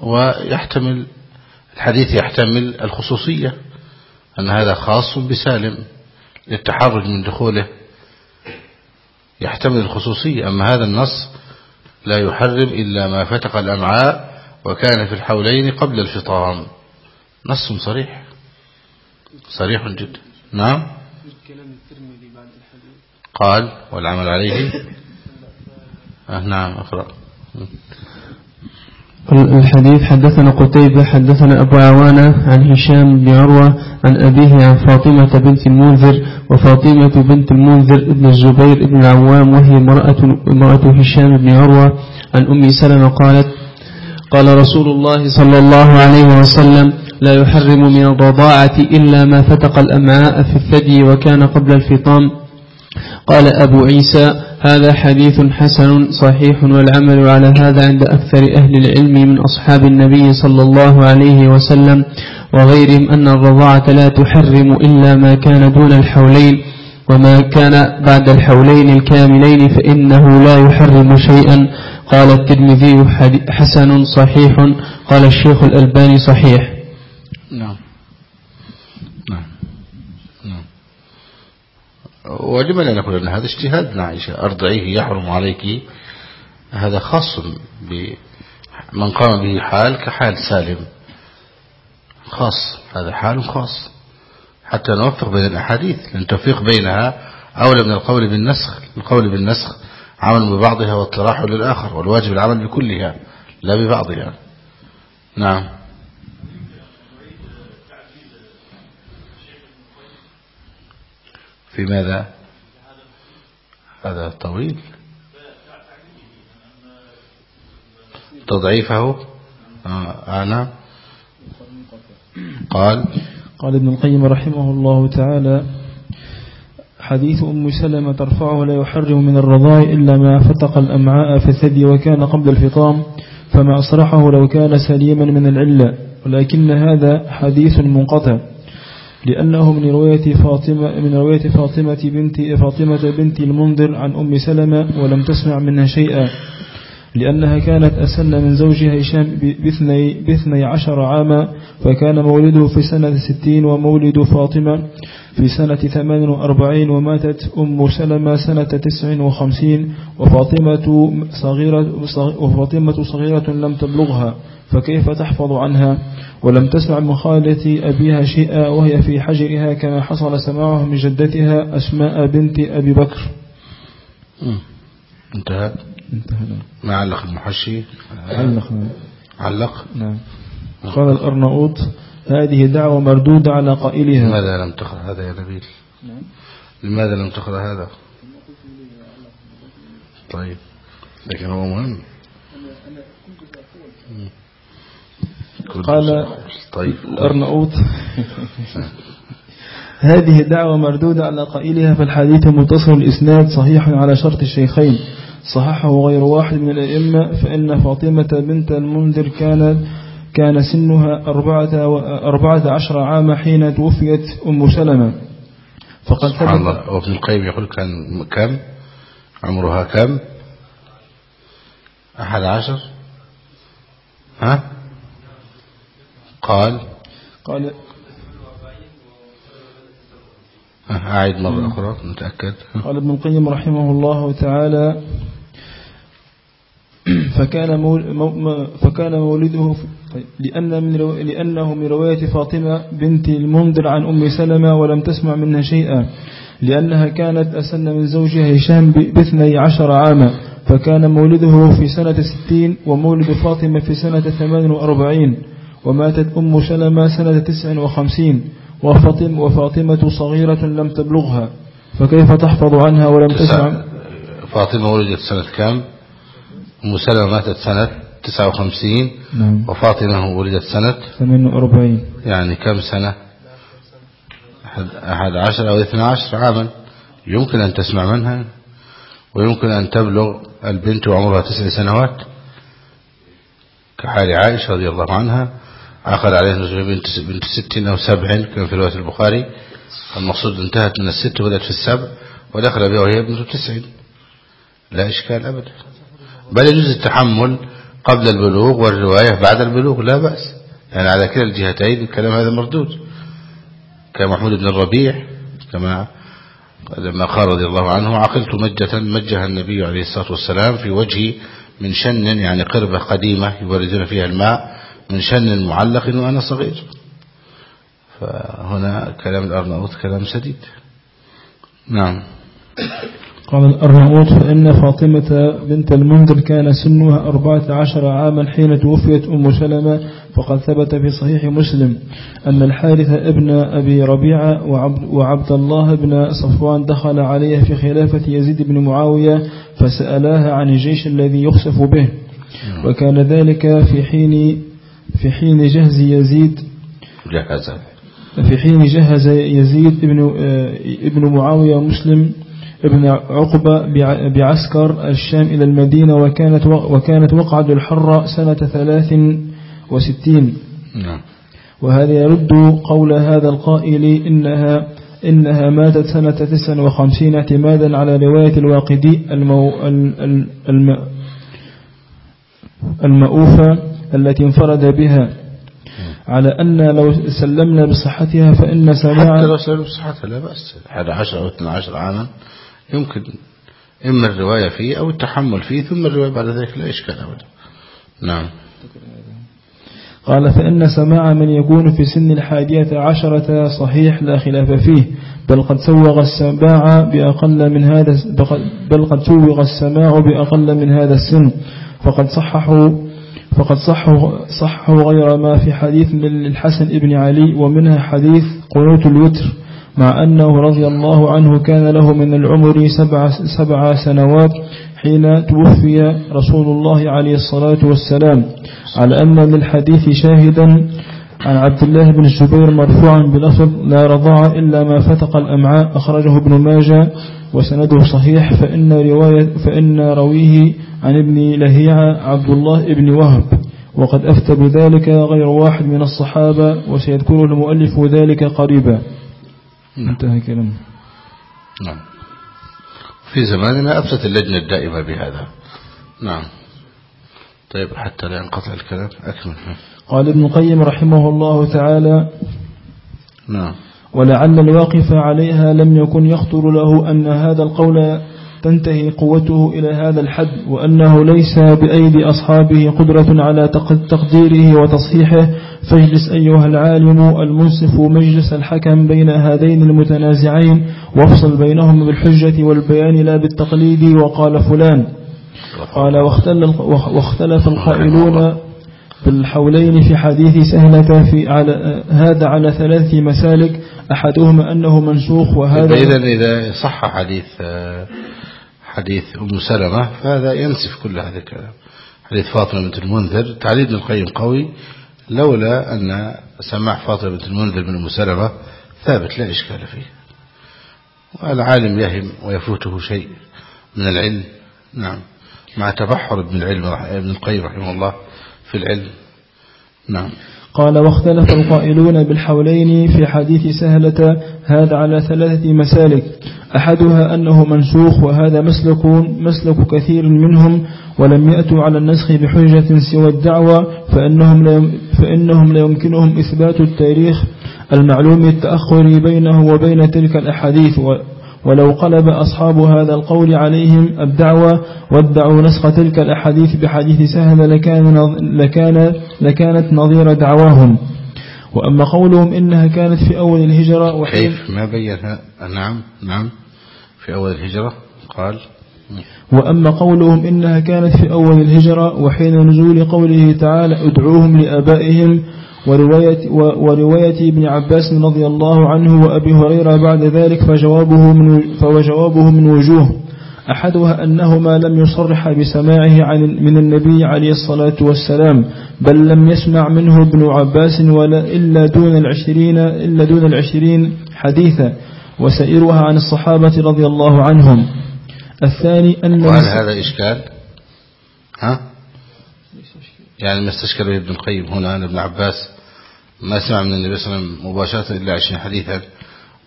ويحتمل الحديث يحتمل الخصوصية أن هذا خاص بسالم للتحرج من دخوله. يحتمل الخصوصية أما هذا النص لا يحرم إلا ما فتق الأمعاء وكان في الحولين قبل الفطام. نص صريح. صريح جدا. نعم؟ قال والعمل عليه نعم أقرأ. الحديث حدثنا قتيبة حدثنا أبو عوانة عن هشام بن عروة عن أبيه عن فاطمة بنت المنذر وفاطمة بنت المنذر ابن الزبير ابن العوام وهي امرأة, امرأة هشام بن عروة عن أم سلمة قالت قال رسول الله صلى الله عليه وسلم لا يحرم من الرضاعة إلا ما فتق الأمعاء في الثدي وكان قبل الفطام. قال أبو عيسى هذا حديث حسن صحيح والعمل على هذا عند أكثر أهل العلم من أصحاب النبي صلى الله عليه وسلم وغيرهم أن الرضاعة لا تحرم إلا ما كان دون الحولين وما كان بعد الحولين الكاملين فإنه لا يحرم شيئا. قال الترمذي حسن صحيح قال الشيخ الألباني صحيح. نعم نعم ولما لا نقول أن هذا اجتهاد عائشة أرضعيه يحرم عليك. هذا خاص بمن قام به حال كحال سالم. خاص. هذا حال خاص. حتى نوفق بين الأحاديث. لأن توفيق بينها أولى من القول بالنسخ. القول بالنسخ عمل ببعضها واطراح للآخر والواجب العمل بكلها لا ببعضها. نعم. في ماذا؟ هذا طويل. تضعيفه؟ آه نعم قال. قال ابن القيم رحمه الله تعالى حديث أم سلمة ترفعه لا يحرم من الرضاع إلا ما فتق الأمعاء في الثدي وكان قبل الفطام فما أصرحه لو كان سليما من العلة ولكن هذا حديث منقطع. لأنه من رواية فاطمة من رواية فاطمة بنت فاطمة بنت المنذر عن أم سلمة ولم تسمع منها شيئا لأنها كانت أسن من زوجها هشام باثني, باثني عشر عاما فكان مولده في سنة ستين ومولد فاطمة. في سنة ثمان وأربعين وماتت أم سلمة سنة تسع وخمسين وفاطمة صغيرة, وفاطمة صغيرة لم تبلغها فكيف تحفظ عنها؟ ولم تسمع من خالة أبيها شيئا وهي في حجرها كما حصل سماعه من جدتها أسماء بنت أبي بكر. انتهى انتهى ما علق المحشي؟ علق. علق؟ نعم قال الأرناؤوط هذه دعوة مردودة على قائلها. لماذا لم تقرأ هذا يا نبيل؟ لماذا لم تقرأ هذا؟ طيب لكن هو مهم. قال طيب. الأرناؤوط هذه دعوة مردودة على قائلها فالحديث متصل الإسناد صحيح على شرط الشيخين. صححه غير واحد من الأئمة فإن فاطمة بنت المنذر كانت كان سنها أربعة, أربعة عشر عام حين توفيت أم سلمة. فقد سبحان الله. وابن القيم يقول كان كم؟ عمرها كم؟ أحد عشر؟ ها؟ قال قال أعيد مرة أخرى نتأكد. قال ابن القيم رحمه الله تعالى فكان مول فكان مولده لأن من رو لأنه من رواية فاطمة بنت المنذر عن أم سلمة ولم تسمع منها شيئا لأنها كانت أسن من زوجها هشام باثني عشر عاما فكان مولده في سنة ستين ومولد فاطمة في سنة ثمان وأربعين وماتت أم سلمة سنة تسع وخمسين وفاطم وفاطمة صغيرة لم تبلغها فكيف تحفظ عنها ولم تسمع؟ فاطمة ولدت سنة كام؟ أم سلمة ماتت سنة 59 نعم. وفاطمة ولدت سنة 48 يعني كم سنة؟ أحد عشر أو اثنى عشر عاما. يمكن أن تسمع منها ويمكن أن تبلغ البنت وعمرها تسع سنوات كحال عائشة رضي الله عنها. عقد عليها النزول بنت بنت ست أو سبع كما في رواية البخاري. المقصود انتهت من الست وبدأت في السبع ودخل بها وهي بنت تسع. لا إشكال أبدا. بل يجوز التحمل قبل البلوغ والرواية بعد البلوغ لا بأس. يعني على كلا الجهتين الكلام هذا مردود. كمحمود بن الربيع كما لما قال رضي الله عنه عقلت مجة مجها النبي عليه الصلاة والسلام في وجهي من شن يعني قربة قديمة يوردون فيها الماء من شن معلق وأنا صغير. فهنا كلام الأرناؤوط كلام سديد نعم. قال الأرناؤوط فإن فاطمة بنت المنذر كان سنها أربعة عشر عاما حين توفيت أم سلمة فقد ثبت في صحيح مسلم أن الحارث ابن أبي ربيعة وعبد, وعبد الله بن صفوان دخل عليها في خلافة يزيد بن معاوية فسألاها عن الجيش الذي يخسف به. وكان ذلك في حين في حين جهز يزيد جهز. في حين جهز يزيد ابن آه، ابن معاوية مسلم ابن عقبة بع- بعسكر الشام إلى المدينة وكانت وكانت وقعة الحرة سنة ثلاث وستين. نعم. وهذا يرد قول هذا القائل إنها إنها ماتت سنة تسع وخمسين اعتمادا على رواية الواقدي المو ال- ال- الم المؤوفة التي انفرد بها. على أن لو سلمنا بصحتها فإن حتى سماع لو سألوا بصحتها لا بأس. 11 أو 12 عاما يمكن إما الرواية فيه أو التحمل فيه ثم الرواية بعد ذلك لا إشكال أبدا. نعم. قال فإن سماع من يكون في سن الحادية عشرة صحيح لا خلاف فيه بل قد سوغ السماع بأقل من هذا بل قد سوغ السماع بأقل من هذا السن. فقد صححوا فقد صحوا صحوا غير ما في حديث من الحسن ابن علي ومنها حديث قنوت الوتر. مع أنه رضي الله عنه كان له من العمر سبع, سبع سنوات حين توفي رسول الله عليه الصلاة والسلام. على أن للحديث شاهدا عن عبد الله بن الزبير مرفوعا بلفظ لا رضاع إلا ما فتق الأمعاء. أخرجه ابن ماجه وسنده صحيح. فإن, رواية فإن رويه عن ابن لهيعة عبد الله بن وهب. وقد أفتى بذلك غير واحد من الصحابة وسيذكر المؤلف ذلك قريبا. انتهى كلامه نعم. في زماننا أفتت اللجنة الدائمة بهذا. نعم. طيب حتى لا ينقطع الكلام. أكمل. قال ابن القيم رحمه الله تعالى نعم. ولعل الواقف عليها لم يكن يخطر له أن هذا القول تنتهي قوته إلى هذا الحد وأنه ليس بأيدي أصحابه قدرة على تق- تقديره وتصحيحه فاجلس أيها العالم المنصف مجلس الحكم بين هذين المتنازعين وافصل بينهم بالحجة والبيان لا بالتقليد وقال فلان قال واختل واختلف القائلون بالحولين في حديث سهلة في على هذا على ثلاث مسالك أحدهما أنه منسوخ وهذا إذا إذا صح حديث حديث أم سلمة فهذا ينسف كل هذا الكلام. حديث فاطمة بنت المنذر تعليل القيم قوي لولا أن سماع فاطمة المنذر من أم سلمة ثابت لا إشكال فيه. والعالم يهم ويفوته شيء من العلم. نعم. مع تبحر ابن العلم ابن القيم رحمه الله في العلم. نعم. قال واختلف القائلون بالحولين في حديث سهلة هذا على ثلاثة مسالك. أحدها أنه منسوخ وهذا مسلك مسلك كثير منهم ولم يأتوا على النسخ بحجة سوى الدعوة فإنهم فإنهم لا يمكنهم إثبات التاريخ المعلوم التأخر بينه وبين تلك الأحاديث ولو قلب أصحاب هذا القول عليهم الدعوة وادعوا نسخ تلك الأحاديث بحديث سهل لكان, لكان لكانت نظير دعواهم. وأما قولهم إنها كانت في أول الهجرة وحين كيف؟ ما بينها نعم نعم. في أول الهجرة؟ قال وأما قولهم إنها كانت في أول الهجرة وحين نزول قوله تعالى ادعوهم لآبائهم ورواية, ورواية ابن عباس رضي الله عنه وأبي هريرة بعد ذلك فجوابه من, فجوابه من وجوه. أحدها أنه ما لم يصرح بسماعه عن من النبي عليه الصلاة والسلام بل لم يسمع منه ابن عباس ولا إلا دون العشرين إلا دون العشرين حديثا وسائرها عن الصحابة رضي الله عنهم. الثاني أن وهل هذا إشكال؟ ها؟ يعني ما استشكل به ابن القيم هنا أن ابن عباس ما سمع من النبي صلى الله عليه وسلم مباشرة إلا عشرين حديثا.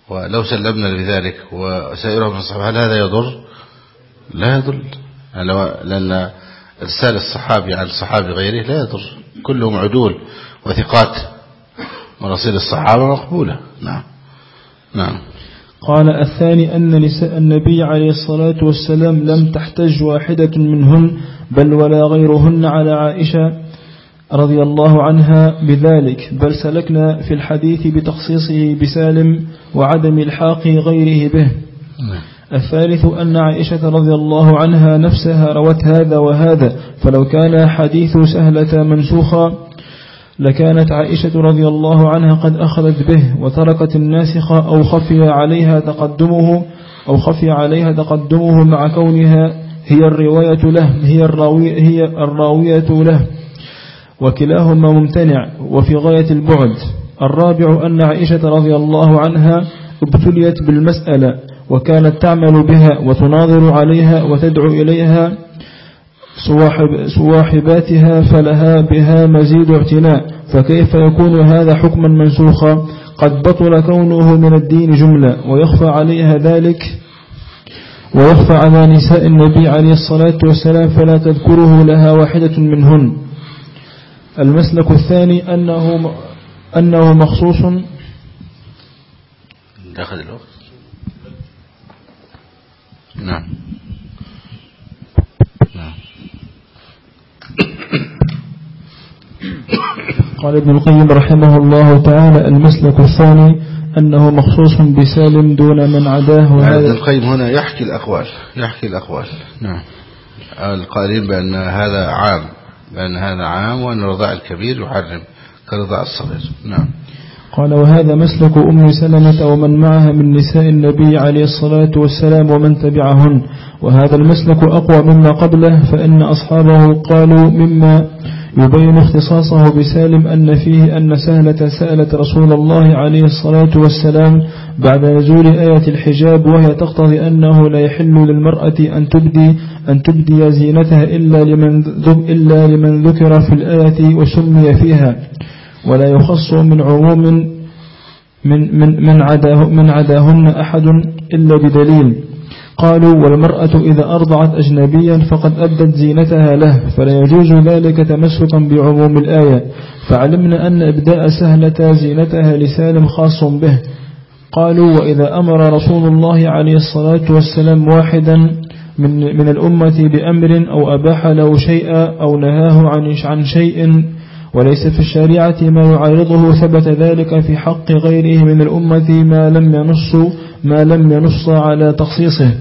ولو سلمنا بذلك وسائرهم من الصحابة هل هذا يضر؟ لا يضر. لأن إرسال الصحابي عن الصحابي غيره لا يضر. كلهم عدول وثقات. مراسيل الصحابة مقبولة. نعم. نعم. قال الثاني أن نساء النبي عليه الصلاة والسلام لم تحتج واحدة منهن بل ولا غيرهن على عائشة رضي الله عنها بذلك بل سلكنا في الحديث بتخصيصه بسالم وعدم الحاق غيره به. الثالث أن عائشة رضي الله عنها نفسها روت هذا وهذا فلو كان حديث سهلة منسوخا لكانت عائشة رضي الله عنها قد أخذت به وتركت الناسخ أو خفي عليها تقدمه أو خفي عليها تقدمه مع كونها هي الرواية له هي الراوية, هي الراوية له. وكلاهما ممتنع وفي غاية البعد. الرابع أن عائشة رضي الله عنها ابتليت بالمسألة وكانت تعمل بها وتناظر عليها وتدعو إليها صواحب صواحباتها فلها بها مزيد اعتناء. فكيف يكون هذا حكما منسوخا؟ قد بطل كونه من الدين جملة ويخفى عليها ذلك ويخفى على نساء النبي عليه الصلاة والسلام فلا تذكره لها واحدة منهن. المسلك الثاني أنه, أنه مخصوص. داخل الوقت. نعم. قال ابن القيم رحمه الله تعالى المسلك الثاني أنه مخصوص بسالم دون من عداه ابن وهذا القيم هنا يحكي الأقوال يحكي الأقوال. نعم. القائلين بأن هذا عام بأن هذا عام وأن الرضاع الكبير يحرم كرضاع الصغير. نعم. قال وهذا مسلك أم سلمة ومن معها من نساء النبي عليه الصلاة والسلام ومن تبعهن. وهذا المسلك أقوى مما قبله فإن أصحابه قالوا مما يبين اختصاصه بسالم أن فيه أن سهلة سألت رسول الله عليه الصلاة والسلام بعد نزول آية الحجاب وهي تقتضي أنه لا يحل للمرأة أن تبدي أن تبدي زينتها إلا لمن ذكر في الآية وسمي فيها. ولا يخص من عموم من من من عداه من عداهن أحد إلا بدليل. قالوا والمرأة إذا أرضعت أجنبيا فقد أبدت زينتها له فلا يجوز ذلك تمسكا بعموم الآية. فعلمنا أن إبداء سهلة زينتها لسالم خاص به. قالوا وإذا أمر رسول الله عليه الصلاة والسلام واحدا من, من الأمة بأمر أو أباح له شيئا أو نهاه عن عن شيء وليس في الشريعة ما يعارضه ثبت ذلك في حق غيره من الأمة ما لم ينص ما لم ينص على تخصيصه.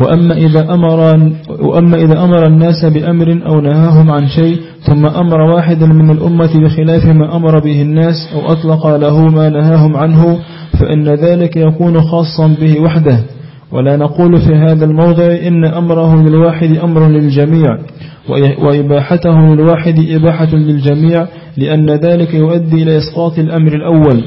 وأما إذا أمر وأما إذا أمر الناس بأمر أو نهاهم عن شيء ثم أمر واحدا من الأمة بخلاف ما أمر به الناس أو أطلق له ما نهاهم عنه فإن ذلك يكون خاصا به وحده. ولا نقول في هذا الموضع إن أمره للواحد أمر للجميع. وإباحته للواحد إباحة للجميع لأن ذلك يؤدي إلى إسقاط الأمر الأول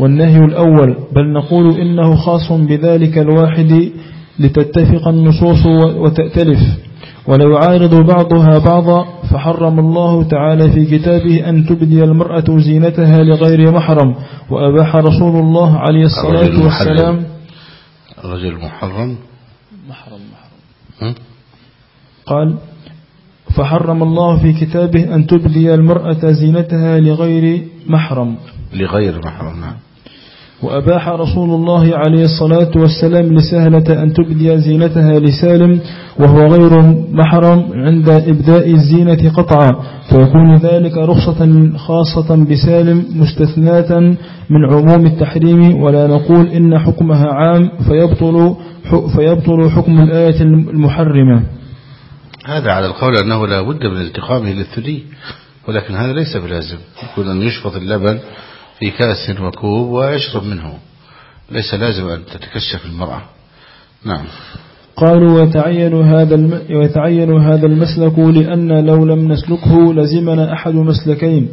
والنهي الأول. بل نقول إنه خاص بذلك الواحد لتتفق النصوص وتأتلف. ولا يعارض بعضها بعضا فحرم الله تعالى في كتابه أن تبدي المرأة زينتها لغير محرم. وأباح رسول الله عليه الصلاة والسلام. الرجل محرم محرم. محرم قال فحرم الله في كتابه أن تبدي المرأة زينتها لغير محرم. لغير محرم نعم. وأباح رسول الله عليه الصلاة والسلام لسهلة أن تبدي زينتها لسالم وهو غير محرم عند إبداء الزينة قطعا. فيكون ذلك رخصة خاصة بسالم مستثناة من عموم التحريم ولا نقول إن حكمها عام فيبطل, فيبطل حكم الآية المحرمة. هذا على القول أنه لا بد من التقامه للثدي ولكن هذا ليس بلازم. يكون أن يشفط اللبن في كأس وكوب ويشرب منه. ليس لازم أن تتكشف المرأة. نعم. قالوا ويتعين هذا الم... ويتعين هذا المسلك لأن لو لم نسلكه لزمنا أحد مسلكين.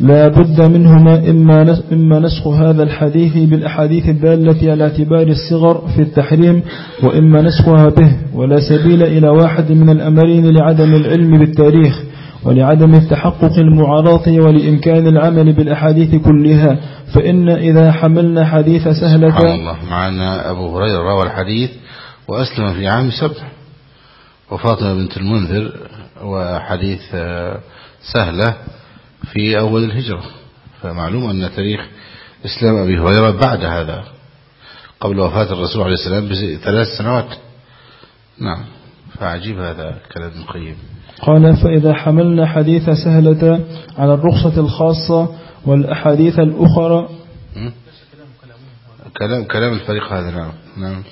لا بد منهما إما إما نسخ هذا الحديث بالأحاديث الدالة على اعتبار الصغر في التحريم وإما نسخها به ولا سبيل إلى واحد من الأمرين لعدم العلم بالتاريخ ولعدم التحقق المعارضة ولإمكان العمل بالأحاديث كلها. فإن إذا حملنا حديث سهلة الله. معنا أبو هريرة روى الحديث وأسلم في عام سبع. وفاطمة بنت المنذر وحديث آه، سهلة. في أول الهجرة. فمعلوم أن تاريخ إسلام أبي هريرة بعد هذا قبل وفاة الرسول عليه السلام بثلاث سنوات. نعم فعجيب هذا كلام القيم. قال فإذا حملنا حديث سهلة على الرخصة الخاصة والأحاديث الأخرى? كلام كلام الفريق هذا نعم نعم.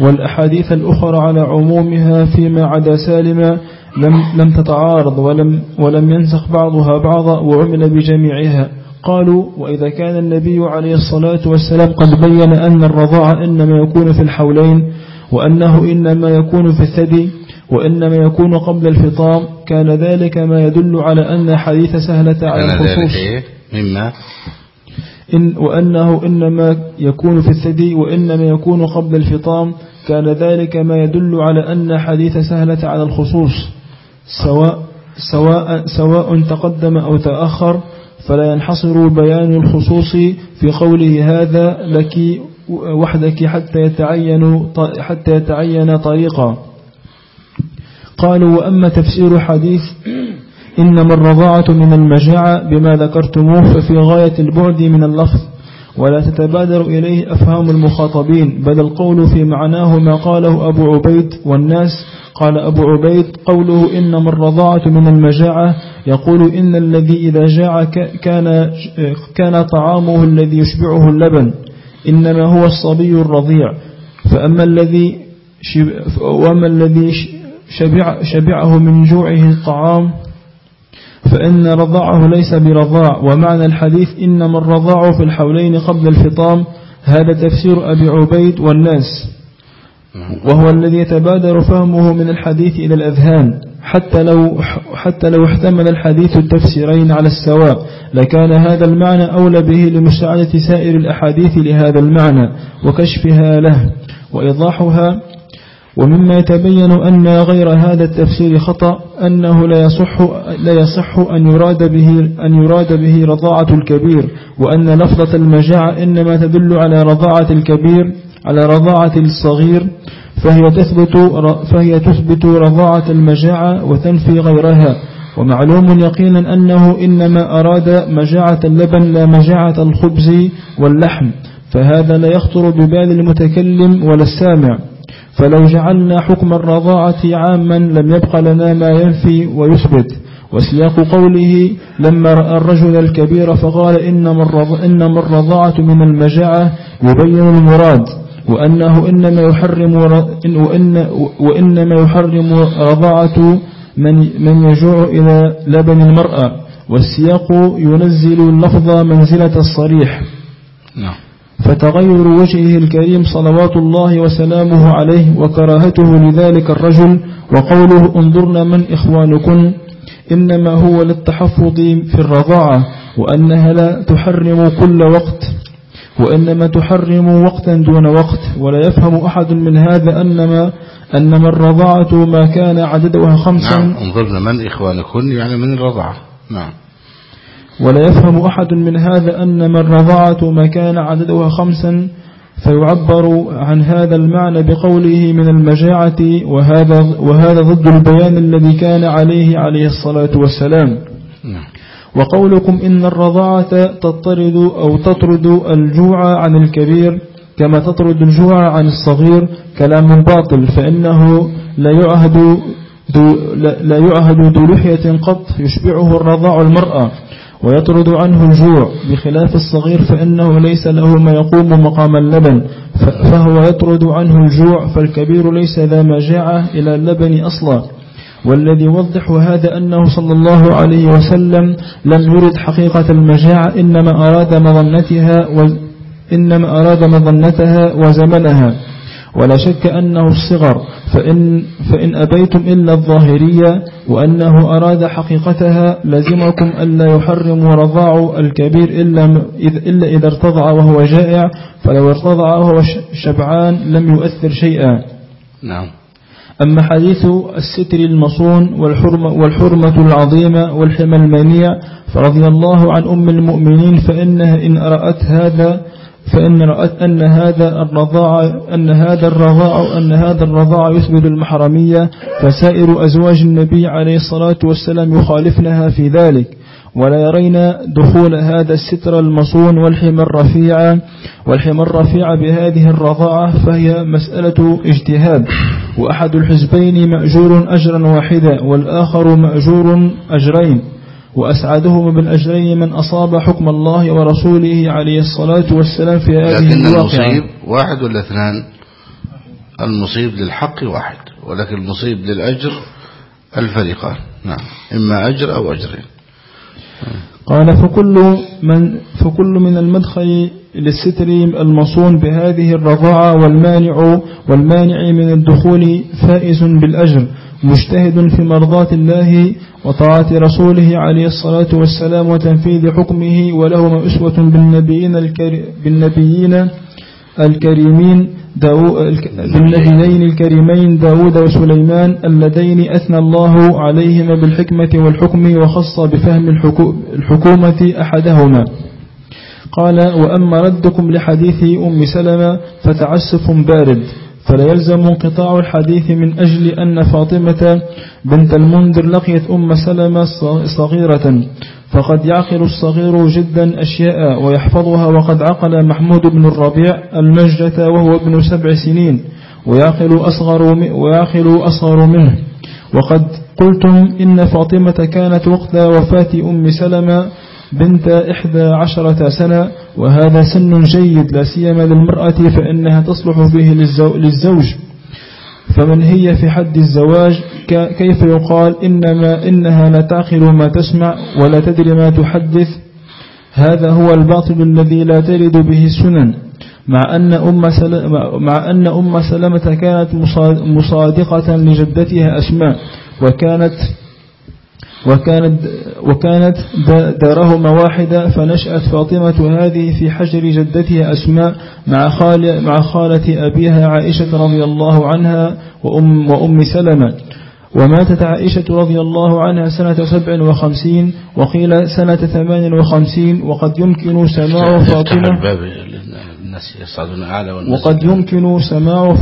والأحاديث الأخرى على عمومها فيما عدا سالم لم, لم تتعارض ولم, ولم ينسخ بعضها بعضا وعمل بجميعها. قالوا وإذا كان النبي عليه الصلاة والسلام قد بين أن الرضاع إنما يكون في الحولين وأنه إنما يكون في الثدي وإنما يكون قبل الفطام كان ذلك ما يدل على أن حديث سهلة على الخصوص. إيه؟ مما؟ إن وأنه إنما يكون في الثدي وإنما يكون قبل الفطام كان ذلك ما يدل على أن حديث سهلة على الخصوص. سواء سواء سواء تقدم أو تأخر فلا ينحصر بيان الخصوص في قوله هذا لك وحدك حتى يتعين حتى يتعين طريقا. قالوا وأما تفسير حديث إنما الرضاعة من المجاعة بما ذكرتموه ففي غاية البعد من اللفظ ولا تتبادر إليه أفهام المخاطبين بل القول في معناه ما قاله أبو عبيد والناس. قال أبو عبيد قوله إنما الرضاعة من المجاعة يقول إن الذي إذا جاع كان, كان طعامه الذي يشبعه اللبن إنما هو الصبي الرضيع. فأما الذي الذي شبعه من جوعه الطعام فإن رضاعه ليس برضاع ومعنى الحديث إنما الرضاع في الحولين قبل الفطام. هذا تفسير أبي عبيد والناس. وهو الذي يتبادر فهمه من الحديث إلى الأذهان. حتى لو حتى لو احتمل الحديث التفسيرين على السواء لكان هذا المعنى أولى به لمساعدة سائر الأحاديث لهذا المعنى وكشفها له. وإيضاحها ومما يتبين أن غير هذا التفسير خطأ أنه لا يصح لا يصح أن يراد به أن يراد به رضاعة الكبير وأن لفظة المجاعة إنما تدل على رضاعة الكبير على رضاعة الصغير فهي تثبت فهي تثبت رضاعة المجاعة وتنفي غيرها. ومعلوم يقينا أنه إنما أراد مجاعة اللبن لا مجاعة الخبز واللحم فهذا لا يخطر ببال المتكلم ولا السامع. فلو جعلنا حكم الرضاعة عاما لم يبق لنا ما ينفي ويثبت. وسياق قوله لما رأى الرجل الكبير فقال إنما الرضاعة, إنما الرضاعة من المجاعة يبين المراد. وأنه إنما يحرم وإن وإنما يحرم رضاعة من من يجوع إلى لبن المرأة. والسياق ينزل اللفظ منزلة الصريح. نعم. فتغير وجهه الكريم صلوات الله وسلامه عليه وكراهته لذلك الرجل وقوله انظرنا من إخوانكن إنما هو للتحفظ في الرضاعة وأنها لا تحرم كل وقت وإنما تحرم وقتا دون وقت ولا يفهم أحد من هذا أنما أنما الرضاعة ما كان عددها خمسا نعم انظرنا من إخوانكن يعني من الرضاعة. نعم. ولا يفهم أحد من هذا أنما الرضاعة ما كان عددها خمسا فيعبر عن هذا المعنى بقوله من المجاعة وهذا, وهذا ضد البيان الذي كان عليه عليه الصلاة والسلام. نعم. وقولكم إن الرضاعة تطرد أو تطرد الجوع عن الكبير كما تطرد الجوع عن الصغير كلام باطل فإنه لا يعهد لا يعهد ذو لحية قط يشبعه الرضاع المرأة. ويطرد عنه الجوع بخلاف الصغير فإنه ليس له ما يقوم مقام اللبن فهو يطرد عنه الجوع فالكبير ليس ذا مجاعة إلى اللبن أصلا. والذي يوضح هذا أنه صلى الله عليه وسلم لم يرد حقيقة المجاعة إنما أراد مظنتها و إنما أراد مظنتها وزمنها. ولا شك أنه الصغر فإن, فإن أبيتم إلا الظاهرية وأنه أراد حقيقتها لزمكم ألا يحرم رضاع الكبير إلا, إلا إذا ارتضع وهو جائع فلو ارتضع وهو شبعان لم يؤثر شيئا. نعم. أما حديث الستر المصون والحرمة, والحرمة العظيمة والحمى المنيع فرضي الله عن أم المؤمنين فإنها إن رأت هذا فإن رأت أن هذا الرضاع أن هذا الرضاع أن هذا الرضاع يثبت المحرمية فسائر أزواج النبي عليه الصلاة والسلام يخالفنها في ذلك. ولا يرين دخول هذا الستر المصون والحمى الرفيع والحمى الرفيع بهذه الرضاعة فهي مسألة اجتهاد. وأحد الحزبين مأجور أجرا واحدا والآخر مأجور أجرين. وأسعدهم بالأجرين من أصاب حكم الله ورسوله عليه الصلاة والسلام في هذه لكن المصيب واحد ولا اثنان؟ المصيب للحق واحد ولكن المصيب للأجر الفريقان. نعم. إما أجر أو أجرين. قال فكل من, فكل من المدخل للستر المصون بهذه الرضاعة والمانع, والمانع من الدخول فائز بالأجر. مجتهد في مرضاة الله وطاعة رسوله عليه الصلاة والسلام وتنفيذ حكمه ولهما أسوة بالنبيين, بالنبيين الكريمين بالنبيين الكريمين داود وسليمان اللذين أثنى الله عليهما بالحكمة والحكم وخص بفهم الحكومة أحدهما. قال وأما ردكم لحديث أم سلمة فتعسف بارد. فلا يلزم انقطاع الحديث من أجل أن فاطمة بنت المنذر لقيت أم سلمة صغيرة فقد يعقل الصغير جدا أشياء ويحفظها وقد عقل محمود بن الربيع المجدة وهو ابن سبع سنين ويعقل أصغر, ويعقل أصغر منه. وقد قلتم إن فاطمة كانت وقت وفاة أم سلمة بنت إحدى عشرة سنة وهذا سن جيد لا سيما للمرأة فإنها تصلح به للزوج. فمن هي في حد الزواج؟ كيف يقال إنما إنها لا تعقل ما تسمع ولا تدري ما تحدث؟ هذا هو الباطل الذي لا ترد به السنن. مع أن أم سلمة, مع أن أم سلمة كانت مصادقة لجدتها أسماء وكانت وكانت, وكانت دارهما واحدة فنشأت فاطمة هذه في حجر جدتها أسماء مع, خال مع خالة أبيها عائشة رضي الله عنها وأم, وأم سلمة. وماتت عائشة رضي الله عنها سنة سبع وخمسين وقيل سنة ثمان وخمسين وقد يمكن سماع فاطمة وقد يمكن سماع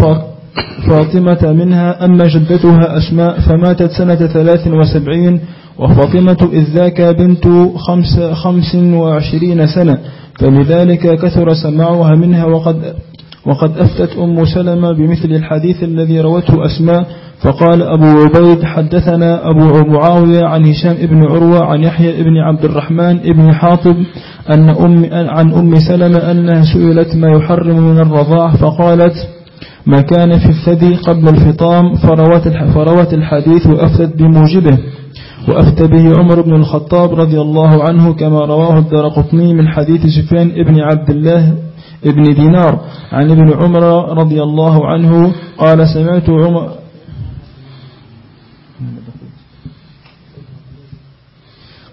فاطمة منها أما جدتها أسماء فماتت سنة ثلاث وسبعين وفاطمة إذ ذاك بنت خمس, خمس وعشرين سنة فلذلك كثر سماعها منها وقد وقد أفتت أم سلمة بمثل الحديث الذي روته أسماء فقال أبو عبيد حدثنا أبو معاوية عن هشام ابن عروة عن يحيى ابن عبد الرحمن ابن حاطب أن أم عن أم سلمة أنها سئلت ما يحرم من الرضاع فقالت ما كان في الثدي قبل الفطام فروت الحديث وأفتت بموجبه وأفتى به عمر بن الخطاب رضي الله عنه كما رواه الدرقطني من حديث سفيان ابن عبد الله ابن دينار عن ابن عمر رضي الله عنه قال سمعت عمر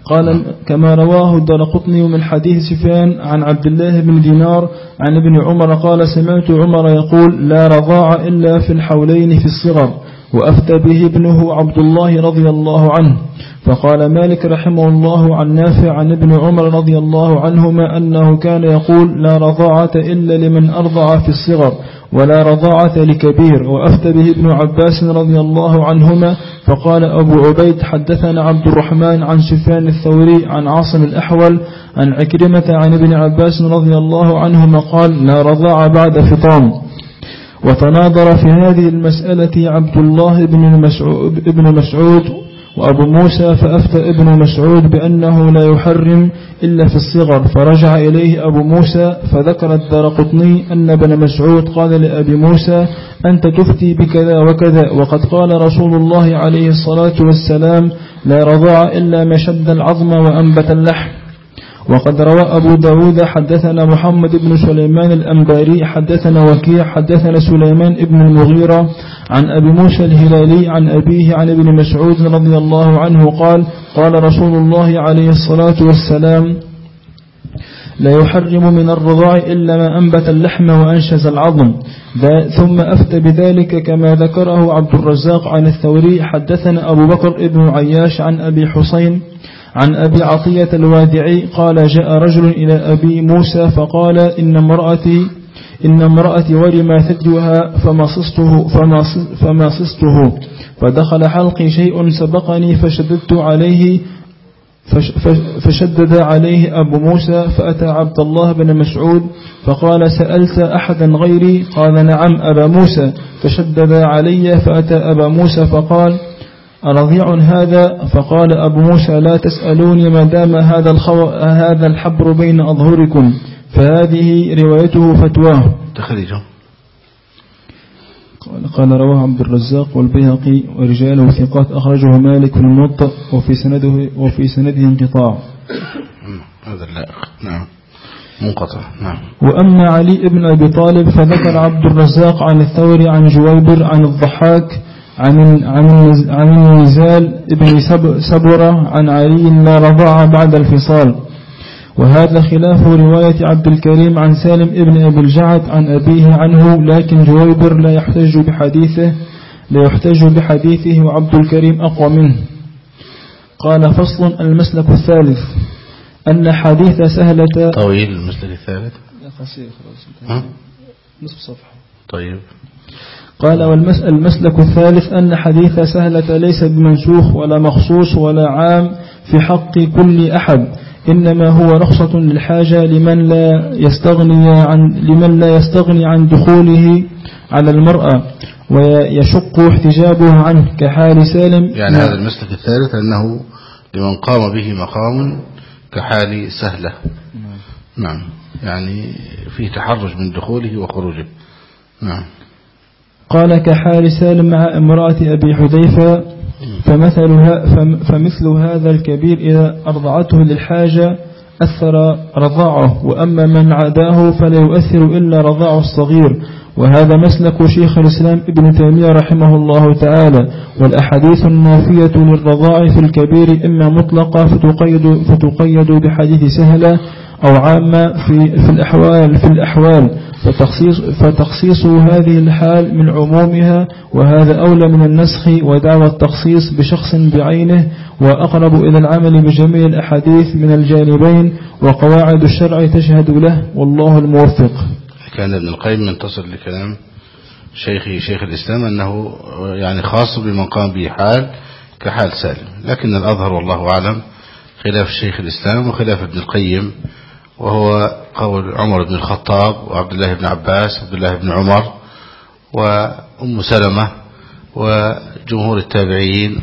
قال كما رواه الدرقطني من حديث سفيان عن عبد الله بن دينار عن ابن عمر قال سمعت عمر يقول لا رضاع إلا في الحولين في الصغر وأفتى به ابنه عبد الله رضي الله عنه فقال مالك رحمه الله عن نافع عن ابن عمر رضي الله عنهما أنه كان يقول لا رضاعة إلا لمن أرضع في الصغر ولا رضاعة لكبير وأفتى به ابن عباس رضي الله عنهما فقال أبو عبيد حدثنا عبد الرحمن عن سفيان الثوري عن عاصم الأحول عن عكرمة عن ابن عباس رضي الله عنهما قال لا رضاع بعد فطام وتناظر في هذه المسألة عبد الله بن مسعود, ابن مسعود وأبو موسى فأفتى ابن مسعود بأنه لا يحرم إلا في الصغر فرجع إليه أبو موسى فذكر الدرقطني أن ابن مسعود قال لأبي موسى أنت تفتي بكذا وكذا وقد قال رسول الله عليه الصلاة والسلام لا رضاع إلا ما شد العظم وأنبت اللحم. وقد روى أبو داود حدثنا محمد بن سليمان الأنباري حدثنا وكيع حدثنا سليمان بن المغيرة عن أبي موسى الهلالي عن أبيه عن ابن مسعود رضي الله عنه قال قال رسول الله عليه الصلاة والسلام لا يحرم من الرضاع إلا ما أنبت اللحم وأنشز العظم. ثم أفتى بذلك كما ذكره عبد الرزاق عن الثوري. حدثنا أبو بكر ابن عياش عن أبي حسين عن أبي عطية الوادعي قال جاء رجل إلى أبي موسى فقال إن امرأتي إن امرأتي ورم ثديها فمصصته, فمصصته فدخل حلقي شيء سبقني فشددت عليه فشدد عليه أبو موسى فأتى عبد الله بن مسعود فقال سألت أحدا غيري؟ قال نعم أبا موسى. فشدد علي فأتى أبا موسى فقال أرضيع هذا؟ فقال أبو موسى لا تسألوني ما دام هذا, الخو... هذا الحبر بين أظهركم. فهذه روايته فتواه. تخريجه قال, قال رواه عبد الرزاق والبيهقي ورجاله ثقات. أخرجه مالك الموطأ وفي سنده وفي سنده انقطاع. هذا اللائق. نعم منقطع. نعم. وأما علي بن أبي طالب فذكر عبد الرزاق عن الثوري عن جويبر عن الضحاك عن عن عن النزال ابن سبرة عن علي لا رضاع بعد الفصال. وهذا خلاف رواية عبد الكريم عن سالم ابن أبي الجعد عن أبيه عنه لكن جويبر لا يحتج بحديثه لا يحتج بحديثه وعبد الكريم أقوى منه. قال فصل المسلك الثالث. أن حديث سهلة طويل المسلك الثالث. قصير خلاص نصف صفحة. طيب. قال والمسلك الثالث أن حديث سهلة ليس بمنسوخ ولا مخصوص ولا عام في حق كل أحد إنما هو رخصة للحاجة لمن لا يستغني عن لمن لا يستغني عن دخوله على المرأة ويشق احتجابه عنه كحال سالم. يعني هذا المسلك الثالث أنه لمن قام به مقام كحال سهلة. نعم. يعني فيه تحرج من دخوله وخروجه. نعم. قال كحال سالم مع امرأة أبي حذيفة فمثلها فمثل هذا الكبير إذا أرضعته للحاجة أثر رضاعه وأما من عداه فلا يؤثر إلا رضاع الصغير. وهذا مسلك شيخ الإسلام ابن تيمية رحمه الله تعالى. والأحاديث النافية للرضاع في الكبير إما مطلقة فتقيد, فتقيد بحديث سهلة أو عامة في, في الأحوال في الأحوال. فتخصيص, فتخصيص هذه الحال من عمومها وهذا أولى من النسخ ودعوى التخصيص بشخص بعينه وأقرب إلى العمل بجميع الأحاديث من الجانبين وقواعد الشرع تشهد له والله الموفق. كان ابن القيم منتصر لكلام شيخي شيخ الإسلام أنه يعني خاص بمن قام به حال كحال سالم لكن الأظهر والله أعلم خلاف شيخ الإسلام وخلاف ابن القيم وهو قول عمر بن الخطاب وعبد الله بن عباس عبد الله بن عمر وأم سلمة وجمهور التابعين.